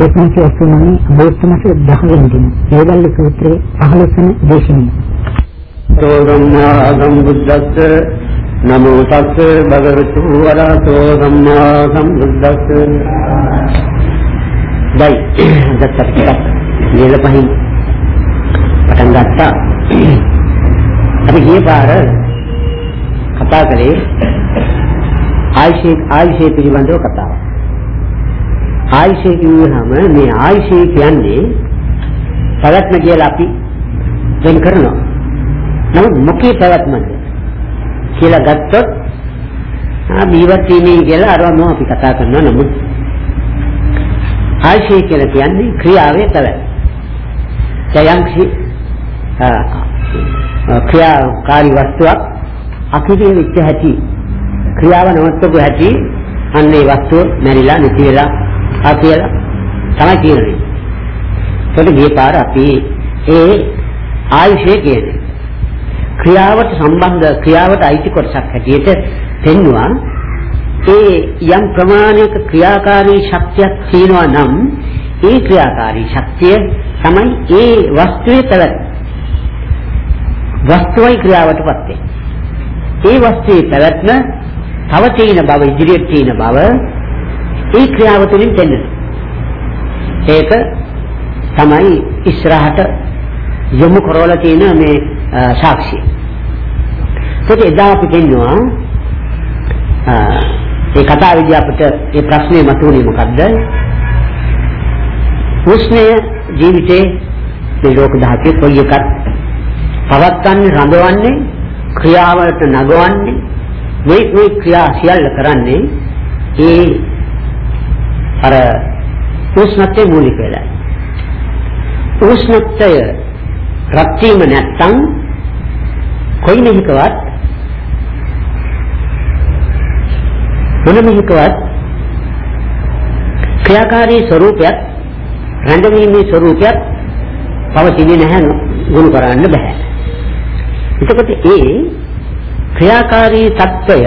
එක්මසේ අසුනනේ අගෝස්තු මාසේ 10 වෙනි දින ඒවල්ල සූත්‍රයේ 15 වෙනි දේශනය. සෝධම්මා සම්බුද්දස්ස නමෝ තස්ස භගවතු වරහතෝ සම්මා සම්බුද්දස්ස දයි දත්තට ලියල පහින් පටන් ගත්තා. අපි ගිය පාර කතා කරේ ආයිෂේ ආයිෂේ පිළිබඳව කතාවක්. ආයශය කියුවහම මේ ආයශය කියන්නේ පැවැත්ම කියලා අපි වෙන් කරනවා. නමුත් මොකේ පැවැත්මද කියලා ගත්තොත් ආ ජීවත් වීමේ කියලා අරවම අපි කතා කරනවා නමුත් ආයශය කියලා කියන්නේ ක්‍රියාවේ පැවැත්ම. ජයංක්ෂි ක්‍රියාකාරී වස්තුවක් අකිරිය වෙච්ච හැටි ක්‍රියාව නවත්තපු හැටි අන්න ඒ වස්තුව මැරිලා නැති වෙලා ආ කියලා තමයි කියන්නේ. ඒකට ගිය පාර අපි ඒ ආයුෂය කියන්නේ ක්‍රියාවට සම්බන්ධ ක්‍රියාවට අයිති කොටසක් හැටියට පෙන්වුවා ඒ යම් ප්‍රමාණයක ක්‍රියාකාරී ශක්තියක් තියෙනවා නම් ඒ ක්‍රියාකාරී ශක්තිය තමයි ඒ වස්තුවේ පැවැත්ම. වස්තුවයි ක්‍රියාවටපත් වෙන්නේ. ඒ වස්තුවේ පැවැත්ම තව තියෙන බව ඉදිරියට තියෙන බව ඒ ක්‍රියාව තුළින් දෙන්නේ. ඒක තමයි ඉස්සරහට යොමු කරවලා තියෙන මේ සාක්ෂිය. ඒත් එදා අපි කියනවා ඒ කතාවේදී අපිට මේ ප්‍රශ්නේ මතුවුනේ මොකද්ද? උස්නේ ජීවිතේ මේ ලෝක ධාතුවේ කොයි එකක් පවත්න්නේ රඳවන්නේ ක්‍රියාවලට නගවන්නේ මේ මේ ක්‍රියා සියල්ල කරන්නේ ඒ අර උෂ්ණත්වයේ මූලික වෙලා. උෂ්ණත්වය රත් වීම නැත්නම් කොයි මෙහිකවත් මොන මෙහිකවත් ක්‍රියාකාරී ස්වરૂපයක් රැඳවීමේ ස්වરૂපයක් පවතින්නේ නැහැ ගුණ කරන්න බෑ. එතකොට ඒ ක්‍රියාකාරී తত্ত্বය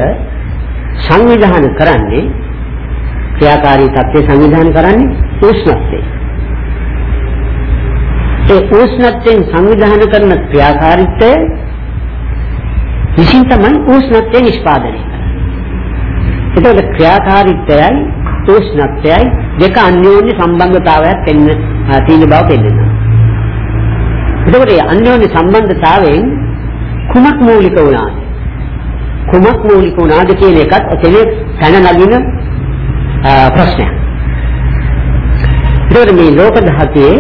සංවිධානය කරන්නේ ක්‍රියාකාරී තත්ත්වය සංවිධානය කරන්නේ උෂ්ණත්වය. ඒ උෂ්ණත්වයෙන් සංවිධානය කරන ක්‍රියාකාරීත්වය විසින් තමයි උෂ්ණත්වය නිෂ්පාදනය කරන්නේ. ඒතකොට ක්‍රියාකාරීත්වයයි උෂ්ණත්වයයි දෙක අන්‍යෝන්‍ය සම්බන්ධතාවයක් වෙන්න තියෙන බව පෙන්නනවා. එතකොට මේ අන්‍යෝන්‍ය සම්බන්ධතාවයෙන් කුමක් මූලික වුණාද? කුමක් මූලික වුණාද කියන එකත් ඔතන පැන නගින ප්‍රශ්නයක්. ඒකට මේ ලෝක ධාතුවේ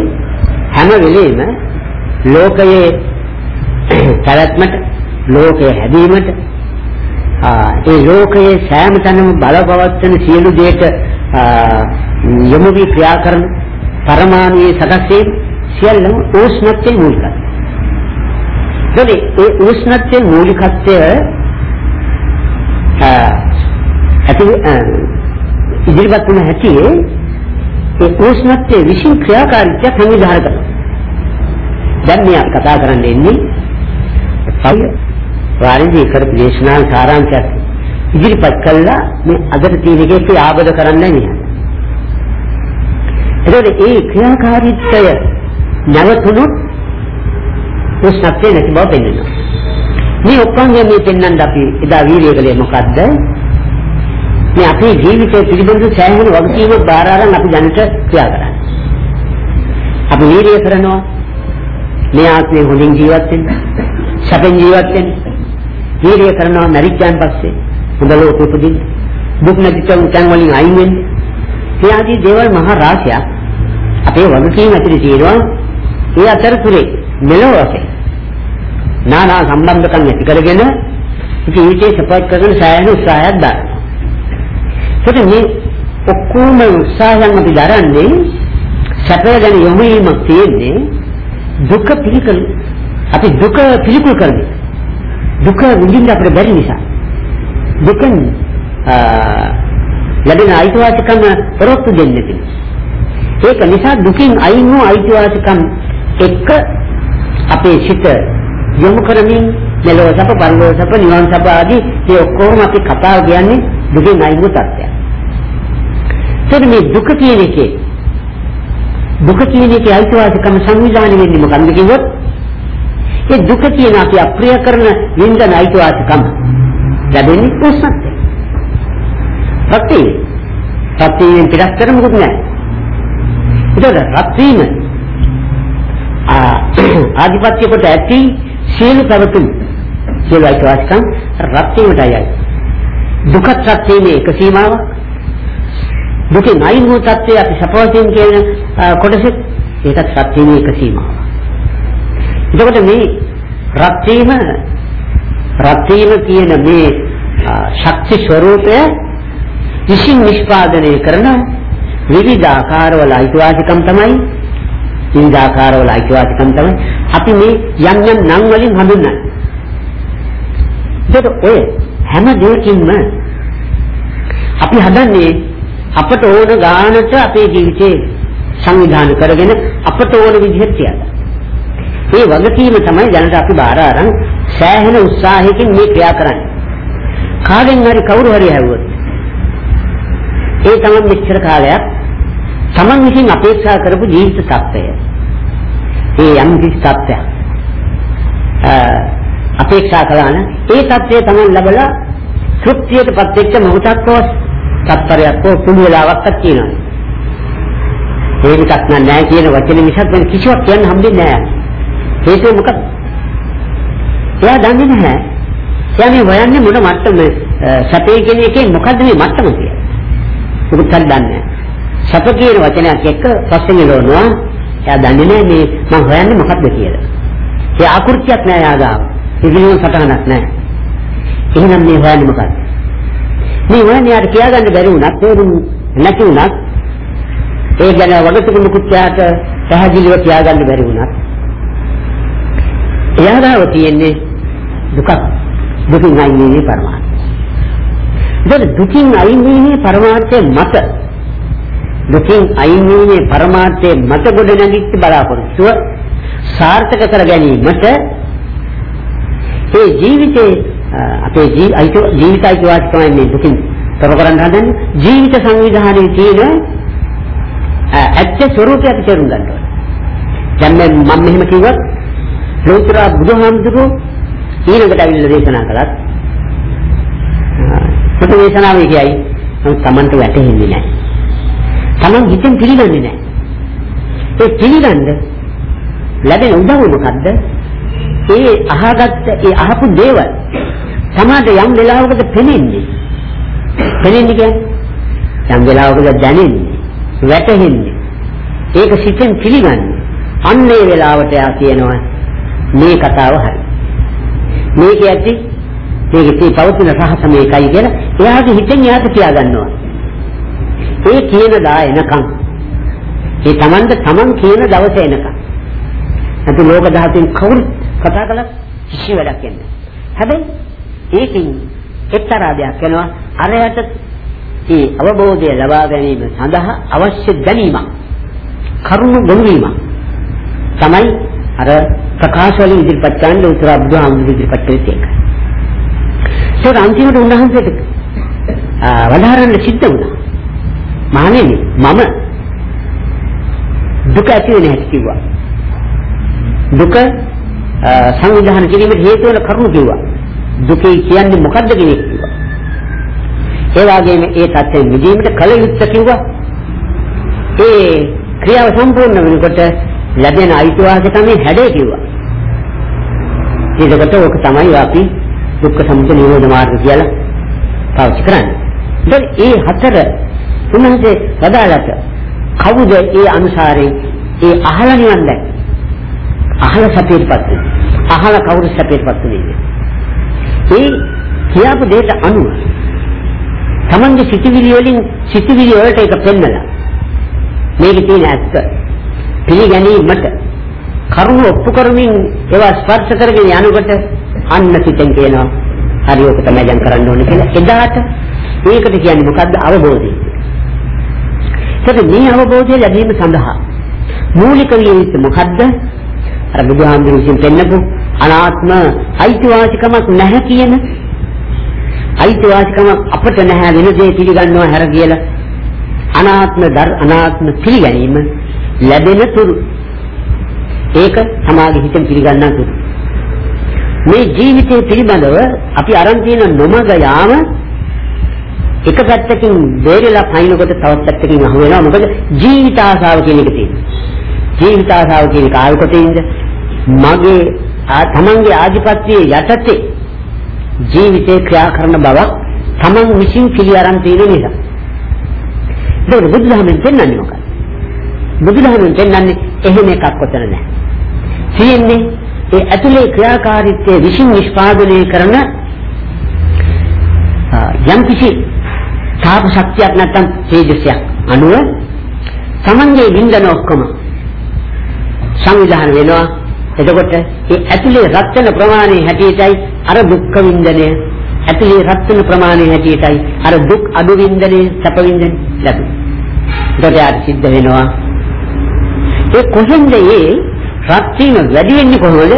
හැම වෙලෙම ලෝකයේ පැවැත්මට ලෝකයේ හැදීමට ඒ ලෝකයේ සෑම තැනම බලපවත්වන සියලු දේට යොමු වී ක්‍රියා කරන පරමාණුයේ සකස් වීම සියල්ලම උෂ්ණත්වයේ මූලිකයි. ඒ ඒ උෂ්ණත්වයේ මූලිකත්වය ඇති ඉදිරිපත් වන හැටියේ ඒ උෂ්ණත්වයේ විශ්ින් ක්‍රියාකාරීත්වය සංවිධානය කරනවා. දැන් මේ කතා කරන්න එන්නේ සෞය වාරිදී කරපු දේශනා සාරාංශයක් ඉදිරිපත් කළා මේ අදට තියෙන එකේ ආබද කරන්න නෑ. එතකොට ඒ ක්‍රියාකාරීත්වය නැවතුනොත් උෂ්ණත්වය නැති බව පෙන්වනවා. මේ ඔක්කොම මේ පෙන්වන්න අපි එදා වීර්යය කළේ මොකද්ද? මේ අපේ ජීවිතය පිළිබඳ සෑහෙන වගකීමක් බාර අරන් අපි දැනට ක්‍රියා කරන්නේ. අපි වීර්යය කරනවා මේ ආත්මේ හොඳින් ජීවත් වෙන්න, සැපෙන් ජීවත් වෙන්න. වීර්යය කරනවා මරිච්චාන් පස්සේ හොඳ ලෝකෙ උපදින්න. දුක් නැති තැන් වලින් අයින් වෙන්න. මේ ආදී දේවල් මහා රාශියක් අපේ වගකීම ඇතුලේ තියෙනවා. ඒ අතරතුරේ මෙලොව වශයෙන් නානා සම්බන්ධකම් ඇති කරගෙන ජීවිතේ සපත් කරන සෑහෙන උත්සාහයක් දානවා. ඒකට මේ ඔක්කොම උත්සාහයන් අපි දරන්නේ සැපය ගැන යොමු වීමක් තියෙන්නේ දුක පිළිකල අපි දුක පිළිකුල් කරන්නේ දුක විඳින්න අපිට බැරි නිසා. දුකෙන් ලැබෙන අයිතිවාසිකම් පරොත්තු දෙන්නේ ඒක නිසා දුකින් අයින් වූ අයිතිවාසිකම් එක්ක අපේ සිත යොමු කරමින් මෙලොව සප පරලොව සප නිවන් සප ආදී මේ ඔක්කොම අපි කතාව කියන්නේ දුකින් අයින් වූ තත්ත්වයක්. එතකොට මේ දුක කියන එකේ දුක කියන එකේ අයිතිවාසිකම සංවිධානය වෙන්නේ මොකන්ද කිව්වොත් ඒ දුක කියන අපි අප්‍රිය කරන වින්දන අයිතිවාසිකම ලැබෙන්නේ උස්සත්. සත්‍ය. සත්‍යයෙන් පිටස් කර මොකුත් නැහැ. ඒතකොට රත් වීම ආධිපත්‍ය කොට ඇති සියලු පැවතුම් සියලු අයිතිවාසිකම් රත් වීමටයි. දුකත් සත්‍යයේ එක සීමාවක්. දුකෙන් අයින් වූ තත්ත්වය අපි සපෝසින් කියන කොටස ඒකත් සත්‍යයේ එක සීමාවක්. එතකොට මේ රත් වීම රත් වීම කියන මේ ශක්ති ස්වરૂපය විසින් නිෂ්පාදනය කරන විවිධ ආකාරවල අයිතිවාසිකම් තමයි විවිධ ආකාරවල අයිතිවාසිකම් තමයි අපි මේ යම් යම් නම් වලින් හඳුන්වන්නේ. ඒක ඔය හැම දෙයකින්ම අපි හදන්නේ අපට ඕන ගානට අපේ ජීවිතේ සංවිධානය කරගෙන අපට ඕන විදිහට තියලා. මේ වගකීම තමයි දැනට අපි බාර අරන් සෑහෙන උත්සාහයකින් මේ ක්‍රියා කරන්නේ. කාගෙන් හරි කවුරු හරි හැවුවොත් ඒ තමයි මෙච්චර කාලයක් තමන් විසින් අපේක්ෂා කරපු ජීවිත තත්ත්වය. ඒ යම් කිසි තත්ත්වයක් අපේක්ෂා කළා නම් ඒ තත්ත්වය තමයි ලැබලා තෘප්තියටපත් වෙච්ච මොහොතක් හෝ තත්පරයක් හෝ කුළු වෙලාවක් තියෙනවා. ඒ විකක් නැහැ කියන වචන මිසක් වෙන කිසිවක් කියන්න හම්බෙන්නේ නැහැ. හේතුව මොකද? එයා දන්නේ නැහැ. එයා මේ හොයන්නේ මොන මට්ටම සැපේ කියන එකේ මොකද්ද මේ මට්ටම කියලා. මොකක්ද දන්නේ සැප කියන වචනයක් එක්ක පස්සෙන් එළවනවා. එයා දන්නේ නැහැ මේ මම හොයන්නේ මොකද්ද කියලා. ඒ ආකෘතියක් නෑ යාගාව. පිළිවෙල සටහනක් නෑ. එහෙනම් මේ හොයන්නේ මොකද්ද? මේ හොයන්නේ යාට කියාගන්න බැරි වුණත් තේරුම් නැති වුණත් ඒ ගැන වගතුගුණ කුච්චාට පැහැදිලිව කියාගන්න බැරි වුණත් එයාගාව තියෙන්නේ දුකක්. දුකින් අයින් වීමේ පරමාර්ථය. දැන් දුකින් අයින් වීමේ පරමාර්ථය මත දුකින් අයින් වීමේ පරමාර්ථය මත ගොඩ නැගිච්ච බලාපොරොත්තුව සාර්ථක කර ගැනීමට ඒ ජීවිතේ අපේ ජීවිත අයිතිවාසිකමයි මේ දුකින් තොර කරන්න හදන්නේ ජීවිත සංවිධානයේ තියෙන ඇත්ත ස්වરૂපය අපි තේරුම් ගන්න ඕනේ. දැන් මම මෙහෙම කිව්වොත් ලෝතර බුදුහාමුදුරුවෝ ඊළඟට අවිල්ල දේශනා කළත් සුත දේශනාවේ කියයි නමුත් Tamanට වැටහෙන්නේ නැහැ. Taman හිතෙන් පිළිගන්නේ නැහැ. ඒ පිළිගන්න ලැබෙන උදව්ව මොකද්ද? ඒ අහගත්ත ඒ අහපු දේවල් තමාට යම් වෙලාවකට පෙනෙන්නේ. පෙනෙන්නේ කියන්නේ යම් වෙලාවකට දැනෙන්නේ, වැටහෙන්නේ. ඒක සිතෙන් පිළිගන්නේ. අන්න ඒ වෙලාවට යා කියනවා මේ කතාව හරි. මේක ඇති මේකේ තියෙන පවතින රහස මේකයි කියලා එයාගේ හිතෙන් එයාට කියා ගන්නවා. ඒ කියන දා එනකන් ඒ Tamanට Taman කියන දවස එනකන්. අද ලෝක ධාතුන් කවුරු කතා කළත් කිසි වැඩක් නැහැ. හැබැයි ඒකෙන් එක්තරා දෙයක් වෙනවා අරයට ඒ අවබෝධය ලබා ගැනීම සඳහා අවශ්‍ය දැනීමක් කරුණු ගොනුවීමක් තමයි අර ප්‍රකාශ වලින් ඉදිරිපත් කරන්න උත්තර බුදුහාමුදුරු ඉදිරිපත් කළේ ඒක. ඒක අන්තිමට උන්වහන්සේට වදාරන්න සිද්ධ වුණා. මහණෙනි මම දුක ඇති වෙන හැටි කිව්වා. දුක සංවිධානය කිරීමට හේතු වෙන කරුණු කිව්වා. දුකේ කියන්නේ මොකද්ද කියන එක කිව්වා. ඒ වගේම ඒ தත්යෙන් මිදීමට කල යුත්තේ කිව්වා. ඒ ක්‍රියාව සම්පූර්ණ වෙනකොට ලැබෙන අයිතිවාසිකමේ හැඩය කිව්වා. ඒකට ඔක තමයි අපි දුක්ඛ සමුදය නිරෝධ මාර්ග කියලා පාවිච්චි කරන්නේ. දැන් ඒ හතර උන්වහන්සේ වදාළට කවුද ඒ අනුසාරයෙන් ඒ අහලා නිවන් දැක්ක? අහලා සැපයටපත් වෙන්නේ. අහලා කවුරු සැපයටපත් වෙන්නේ? ඒ කියාපු දෙයට අනුව තමන්ගේ සිතිවිලි වලින් සිතිවිලි වලට ඒක පෙන්නලා මේකේ තියෙන ඇත්ත පිළිගැනීමට කරුණ ඔප්පු කරමින් ඒවා ස්පර්ශ කරගෙන යනකොට අන්න සිතෙන් කියනවා හරි ඔක තමයි දැන් කරන්න ඕනේ කියලා. එදාට ඒකට කියන්නේ මොකද්ද අවබෝධය. ඒකද මේ අවබෝධය ලැබීම සඳහා මූලික විය යුත්තේ මොකද්ද? අර බුදුහාමුදුරු විසින් පෙන්නපු අනාත්ම අයිතිවාසිකමක් නැහැ කියන අයිතිවාසිකමක් අපට නැහැ වෙන දේ පිළිගන්නවා හැර කියලා අනාත්ම දර් අනාත්ම පිළිගැනීම ලැබෙන තුරු. ඒක සමාධි හිතෙන් පිළිගන්නා තුරු. මේ ජීවිතය පිළිබඳව අපි අරන් තියෙන නොමග යාම එක පැත්තකින් බේරලා පයින්නකොට තවත් පැත්තකින් අහු වෙනවා. මොකද ජීවිත ආසාව කියන එක තියෙනවා. ජීවිත ආසාව කියන එක ආව කොටින්ද මගේ තමන්ගේ ආධිපත්‍යයේ යටතේ ජීවිතේ ක්‍රියා කරන බව තමන් විසින් පිළි අරන් තියෙන නිසා. ඒක බුදුදහමෙන් පෙන්වන්නේ මොකක්ද? බුදුදහමෙන් පෙන්වන්නේ එහෙම එකක් කොතන නැහැ. තියෙන්නේ ඒ ඇතුලේ ක්‍රියාකාරීත්වයේ විසින් නිෂ්පාදනය කරන යම්කිසි තාප ශක්තියක් නැත්නම් තේජසයක් අනුව තමන්ගේ වින්දන ඔක්කොම සංවිධානය වෙනවා. එතකොට ඒ ඇතුලේ රත් වෙන ප්‍රමාණය හැටියටයි අර දුක්ඛ වින්දනය ඇතුලේ රත් වෙන ප්‍රමාණය හැටියටයි අර දුක් අඩු වින්දනය සැප වින්දනය ලැබෙනවා එතකොට සිද්ධ වෙනවා. ඒ කොහෙන්ද මේ රත් වීම වැඩි වෙන්නේ කොහොමද?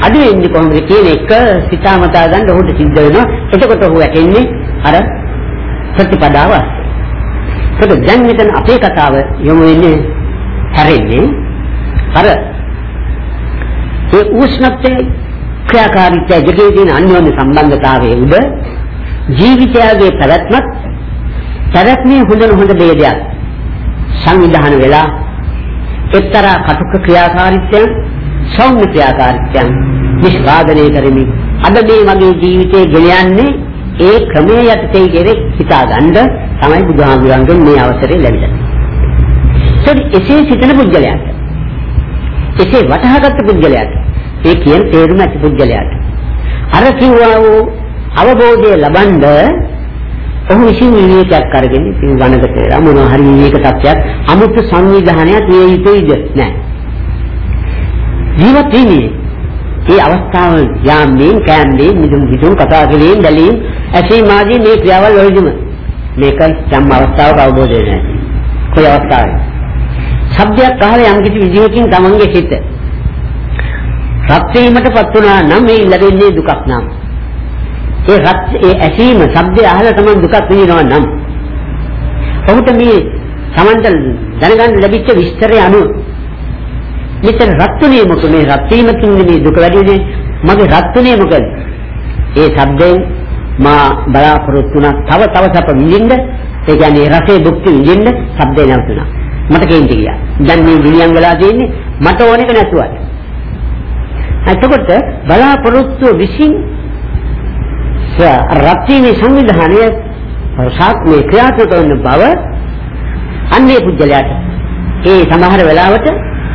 අඩු වෙන්නේ කොහොමද කියන එක සිතාමතා ගන්න ඔහුට සිද්ධ වෙනවා. එතකොට ඔහු වැටෙන්නේ අර ප්‍රතිපදාව ඒකට දැන් මෙතන අපේ කතාව යොමු වෙන්නේ හැරෙන්නේ අර ඒ උෂ්ණත්වයේ ක්‍රියාකාරීත්වය දෙකේ තියෙන අන්‍යෝන්‍ය සම්බන්ධතාවයේ උඩ ජීවිතයගේ පැවැත්මත් පැවැත්මේ හොඳ නොහොඳ ભેදයක් සංවිධානය වෙලා එක්තරා කටුක ක්‍රියාකාරීත්වයන් සෞම්‍ය ක්‍රියාකාරීත්වයන් නිෂ්පාදනය කරමින් අද මේ වගේ ජීවිතේ ගෙන යන්නේ ඒ ක්‍රමයේ යටතේ කෙරේ හිතාගන්න තමයි බුදුහාමුදුරන්ගෙන් මේ අවසරය ලැබිලා. ඒත් එසේ සිතන පුද්ගලයාට එසේ වටහාගත් පුද්ගලයාට ඒ කියන තේරුම ඇති පුද්ගලයාට අර කිව්වා වූ අවබෝධය ලබනද ඔහු විසින් විවේකයක් අරගෙන ඉතින් වනකට වෙලා මොනවා හරි විවේක තත්ත්වයක් අමුතු සංවිධානයක් විය යුතුයිද නැහැ. ජීවත් වෙන්නේ මේ අවස්ථාව යාම්මින් කෑම්මින් මිදුම් හිතුම් කතා කිරීම බැලීම ඇසී මාදී මේ ක්‍රියාවල් වලදීම මේක සම්ම අවස්ථාවක අවබෝධ වෙන්නේ නැහැ. කොයි අවස්ථාවේ? සබ්දයක් අහලා යම් කිසි විදිහකින් තමන්ගේ හිත රත් වීමටපත් වුණා නම් මේ ලැබෙන්නේ දුකක් නම්. ඒ රත් ඒ ඇසීම ශබ්දය අහලා තමයි දුකක් විඳිනවා නම්. ඔහුට මේ Tamanට දැනගන්න ලැබිච්ච විස්තරය අනුව මෙතන රත්තුනේ මොකද? මේ රත් වීමකින් මේ දුක වැඩිනේ මගේ රත්තුනේ මොකද? ඒ ශබ්දයෙන් මා බලාපොරොත්තු වුණා. තව තව සැප විඳින්න. ඒ කියන්නේ රසේ භුක්ති විඳින්න ශබ්දේ නැවතුණා. මට කේන්ති ගියා. දැන් මේ විලියම් වෙලා තියෙන්නේ මට ඕනෙක නැතුවට එතකොට බලාපොරොත්තු විසින් රත්ීමේ සංවිධානය සාත්මේ ක්‍රියාත්මක වන බව අන්නේ පුජ්‍යලයට ඒ සමහර වෙලාවට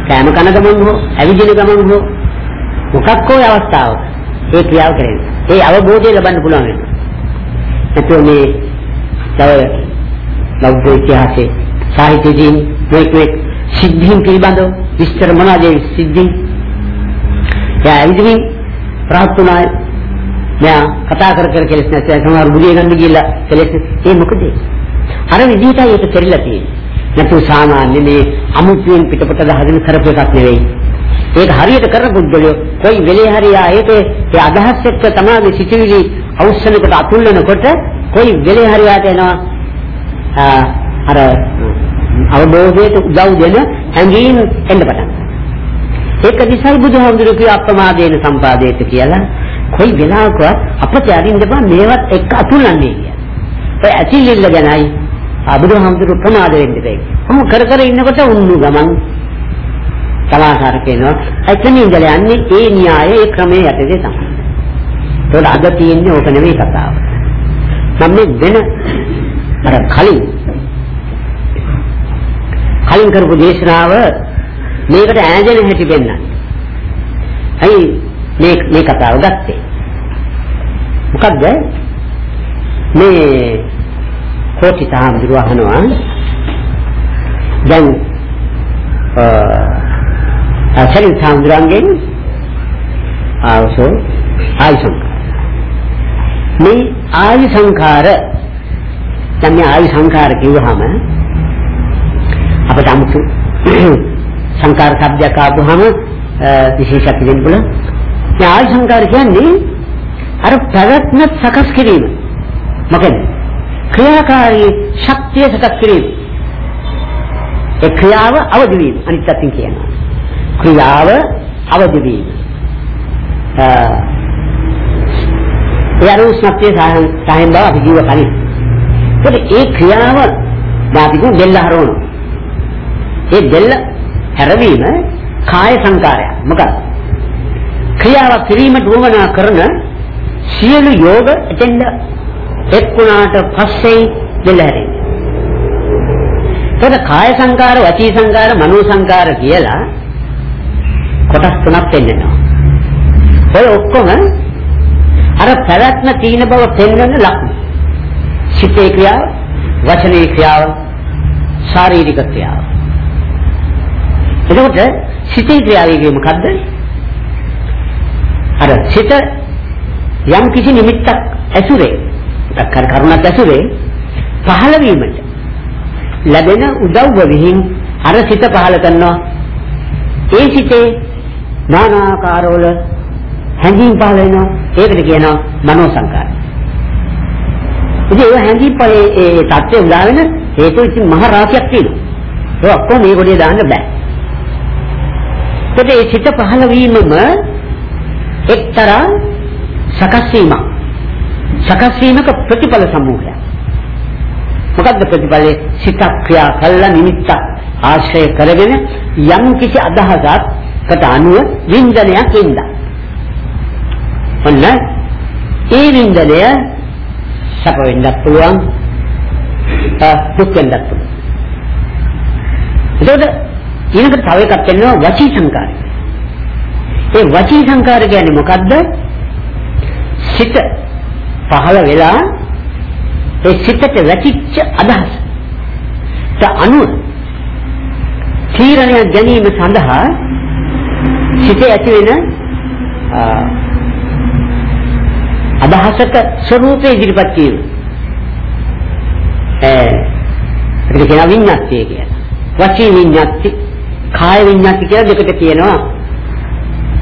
කෑම කන ගමන් හෝ ඇවිදින ගමන් හෝ මොකක් හෝ අවස්ථාවක ඒ ක්‍රියාව කරන්නේ ඒ අවබෝධය ලබන්න පුළුවන් වෙනවා. එතකොට මේ තව බෞද්ධ ඉතිහාසයේ සාහිත්‍යයෙන් මේක මේක සිද්ධීන් පිළිබඳව විස්තර මොනවද සිද්ධීන්? එයා ඇවිදින් ප්‍රාර්ථනා මෙයා කතා කර කර කෙලස් නැති සමහර බුදිය ගන්න ගිහිල්ලා කෙලස් ඒ මොකද? අර විදිහටයි ඒක පෙරලා තියෙන්නේ. නැතු සාමාන්‍ය මේ අමුතුවෙන් පිටපොට දහගෙන කරපු එකක් නෙවෙයි. ඒක හරියට කරපු පුද්ගලයෝ කොයි වෙලේ හරි ආයේ ඒ අදහස් එක්ක තමයි සිටිවිලි අවශ්‍යනකට අතුල්ලනකොට කොයි වෙලේ හරි යාට එනවා. අර අවබෝධයට උදව් දෙන හැඟීම් එන්න පටන් ඒක නිසායි බුදුහාමුදුරුවෝ කිය අප්‍රමාදේන සම්පාදේත කියලා කොයි වෙලාවකවත් අපට අරින්න බෑ මේවත් එක්ක අතුල්ලන්නේ කියලා. ඒ ඇතිලිල්ල ගැනයි බුදුහාමුදුරුවෝ ප්‍රමාද වෙන්න බෑ. කොහොම කර කර ඉන්නකොට උන්නු ගමන් සමාහාර කියනවා එතනින් ඉඳලා යන්නේ ඒ න්‍යාය ඒ ක්‍රමයේ යටතේ තමයි. ඒකට අද තියෙන්නේ ඕක නෙවෙයි කතාව. මම වෙන අර කලින් කලින් කරපු දේශනාව මේකට ඈඳෙන හැටි දෙන්නයි. අයි මේ මේ කතාව ගත්තේ. මොකද්ද? මේ කෝටි සාහම්දුර අහනවා දැන් අ සරින් සාහම්දුරන්ගෙන් ආවසෝ ආයසං මේ ආයු සංඛාර දැන් මේ ආයු සංඛාර කිව්වහම අපිට 아무තු සංකාර શબ્දයක් ආපුහම විශේෂකයෙන් බුල ත්‍යාග සංකාර කියන්නේ අර ප්‍රඥත් සකස් කිරීම. මොකද? ක්‍රියාකාරී ශක්තිය සකස් කිරීම. ඒ ක්‍රියාව අවදි වීම. අනිත් පැත්තෙන් කියනවා. ක්‍රියාව අවදි වීම. යරු සත්‍ය සාහන් සාහන් බව අපි ජීව කලින්. ඒ ක්‍රියාව දාපිකු දෙල්ල හරවනවා. ඒ දෙල්ල හැරවීම කාය සංකාරයක්. මොකක්ද? ක්‍රියාව කිරීමට උවමනා කරන සියලු යෝග එතෙන්ද එක්ුණාට පස්සේ දෙල්ල හැරෙන්නේ. එතකොට කාය සංකාර, වචී සංකාර, මනෝ සංකාර කියලා කොටස් තුනක් වෙන්නවා. ඔය ඔක්කොම අර පැවැත්ම තීන බව පෙන්වන ලක්ෂණ. සිතේ ක්‍රියාව, වචනේ ක්‍රියාව, ශාරීරික ක්‍රියාව. එතකොට සිතේ ක්‍රියාවේ මොකද්ද? අර සිත යම් කිසි නිමිත්තක් ඇසුරේ, කර කරුණක් ඇසුරේ පහළ වීමට ලැබෙන උදව්ව විහිං අර සිත පහළ කරනවා. ඒ සිතේ නානාකාරවල හැඟීම් පහළ වෙනවා. ඒකට කියනවා මනෝ සංකාර. ඉතින් ඒ හැඟීම් පහළ ඒ தත්ත්වය උදා වෙන හේතු ඉතින් මහ රාශියක් තියෙනවා. ඒ ඔක්කොම මේ ගොඩේ දාන්න බෑ. ඒකේ සිත පහළ වීමම එක්තරා සකස් වීමක්. සකස් වීමක ප්‍රතිඵල සමූහයක්. මොකද්ද ප්‍රතිඵලේ? සිත ක්‍රියා කළා නිමිත්ත ආශ්‍රය කරගෙන යම් කිසි අදහසකට අනුව වින්දනයක් වින්දා. ඔන්න ඒ වින්දනය සැප වෙන්නත් පුළුවන් දුක් වෙන්නත් පුළුවන්. එතකොට ඊළඟට තව එකක් වෙනවා වචී සංකාරය. ඒ වචී සංකාර කියන්නේ මොකද්ද? සිත පහළ වෙලා ඒ සිතට වැටිච්ච අදහස. ත අනුව තීරණය ගැනීම සඳහා සිතේ ඇති වෙන අදහසක ස්වરૂපේ ඉදිරිපත් කිරීම. ඒ ඒක කියන විඤ්ඤාතිය කියලා. වචී විඤ්ඤාති, කාය විඤ්ඤාති කියලා දෙකට කියනවා.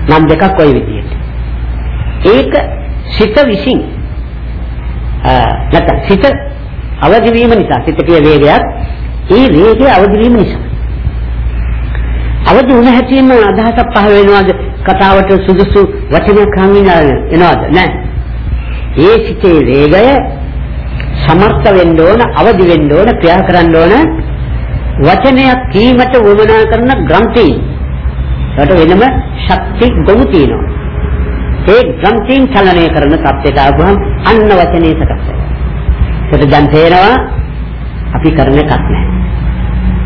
නම් දෙකක් ওই විදිහට. ඒක සිත විසින් නැත්නම් සිත අවදි වීම නිසා සිත කිය වේගයක් ඒ වේගය අවදි වීම නිසා අවදි වුණ හැටිම අදහසක් පහළ වෙනවාද කතාවට සුදුසු වචනයක් හංගිනා එනවාද නැහැ ඒ සිතේ වේගය සමර්ථ වෙන්න ඕන අවදි වෙන්න ඕන ක්‍රියා කරන්න ඕන වචනයක් කීමට වමනා කරන ග්‍රන්ථී. ඒකට වෙනම ශක්ති ගොනු තියෙනවා. ඒ ග්‍රන්ථීන් චලනය කරන තත්ත්වයට ආවම අන්න වචනේ සකස් වෙනවා. ඒකට දැන් තේරෙනවා අපි කරන එකක් නැහැ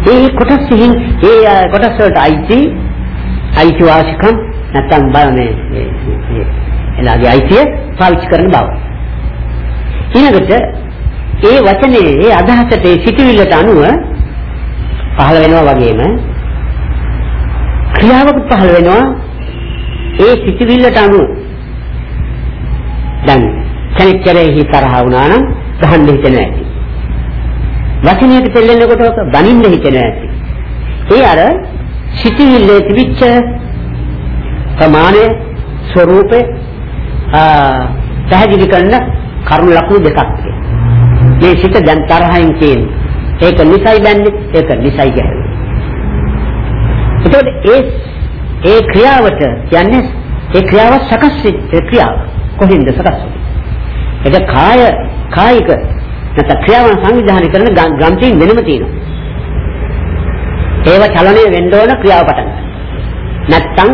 ඒ කොටස් සිහින් ඒ කොටස් වලට අයිති අයිති වාසිකම් නැත්තම් බලන්නේ එලාගේ අයිතිය පාවිච්චි කරන බව. ඊළඟට ඒ වචනේ ඒ අදහසට ඒ සිටිවිල්ලට අනුව පහළ වෙනවා වගේම ක්‍රියාවකුත් පහළ වෙනවා ඒ සිටිවිල්ලට අනුව. දැන් කෙනෙක් කෙරෙහි තරහ වුණා නම් ගහන්න හිතෙන්නේ නැති. වචනයට දෙල්ලෙනකොට බනින්න හිතෙන්නේ නැති. ඒ අර සිටිවිල්ලේ තිබිච්ච ප්‍රමාණය ස්වરૂපේ පැහැදිලි කරන කරුණු ලකුණු දෙකක් මේ සිත දැන් තරහින් තියෙන. ඒක නිසයි බැන්නේ, ඒක නිසයි ගැහෙන්නේ. එතකොට ඒ ඒ ක්‍රියාවට කියන්නේ ඒ ක්‍රියාව සකස් වෙච්ච ක්‍රියාව. කොහෙන්ද සකස් වෙන්නේ? ඒක කාය කායික නැත්නම් ක්‍රියාවන් සංවිධානය කරන ග්‍රන්ථීන් වෙනම තියෙනවා. ඒව චලනය වෙන්න ඕන ක්‍රියාව පටන් ගන්න. නැත්තම්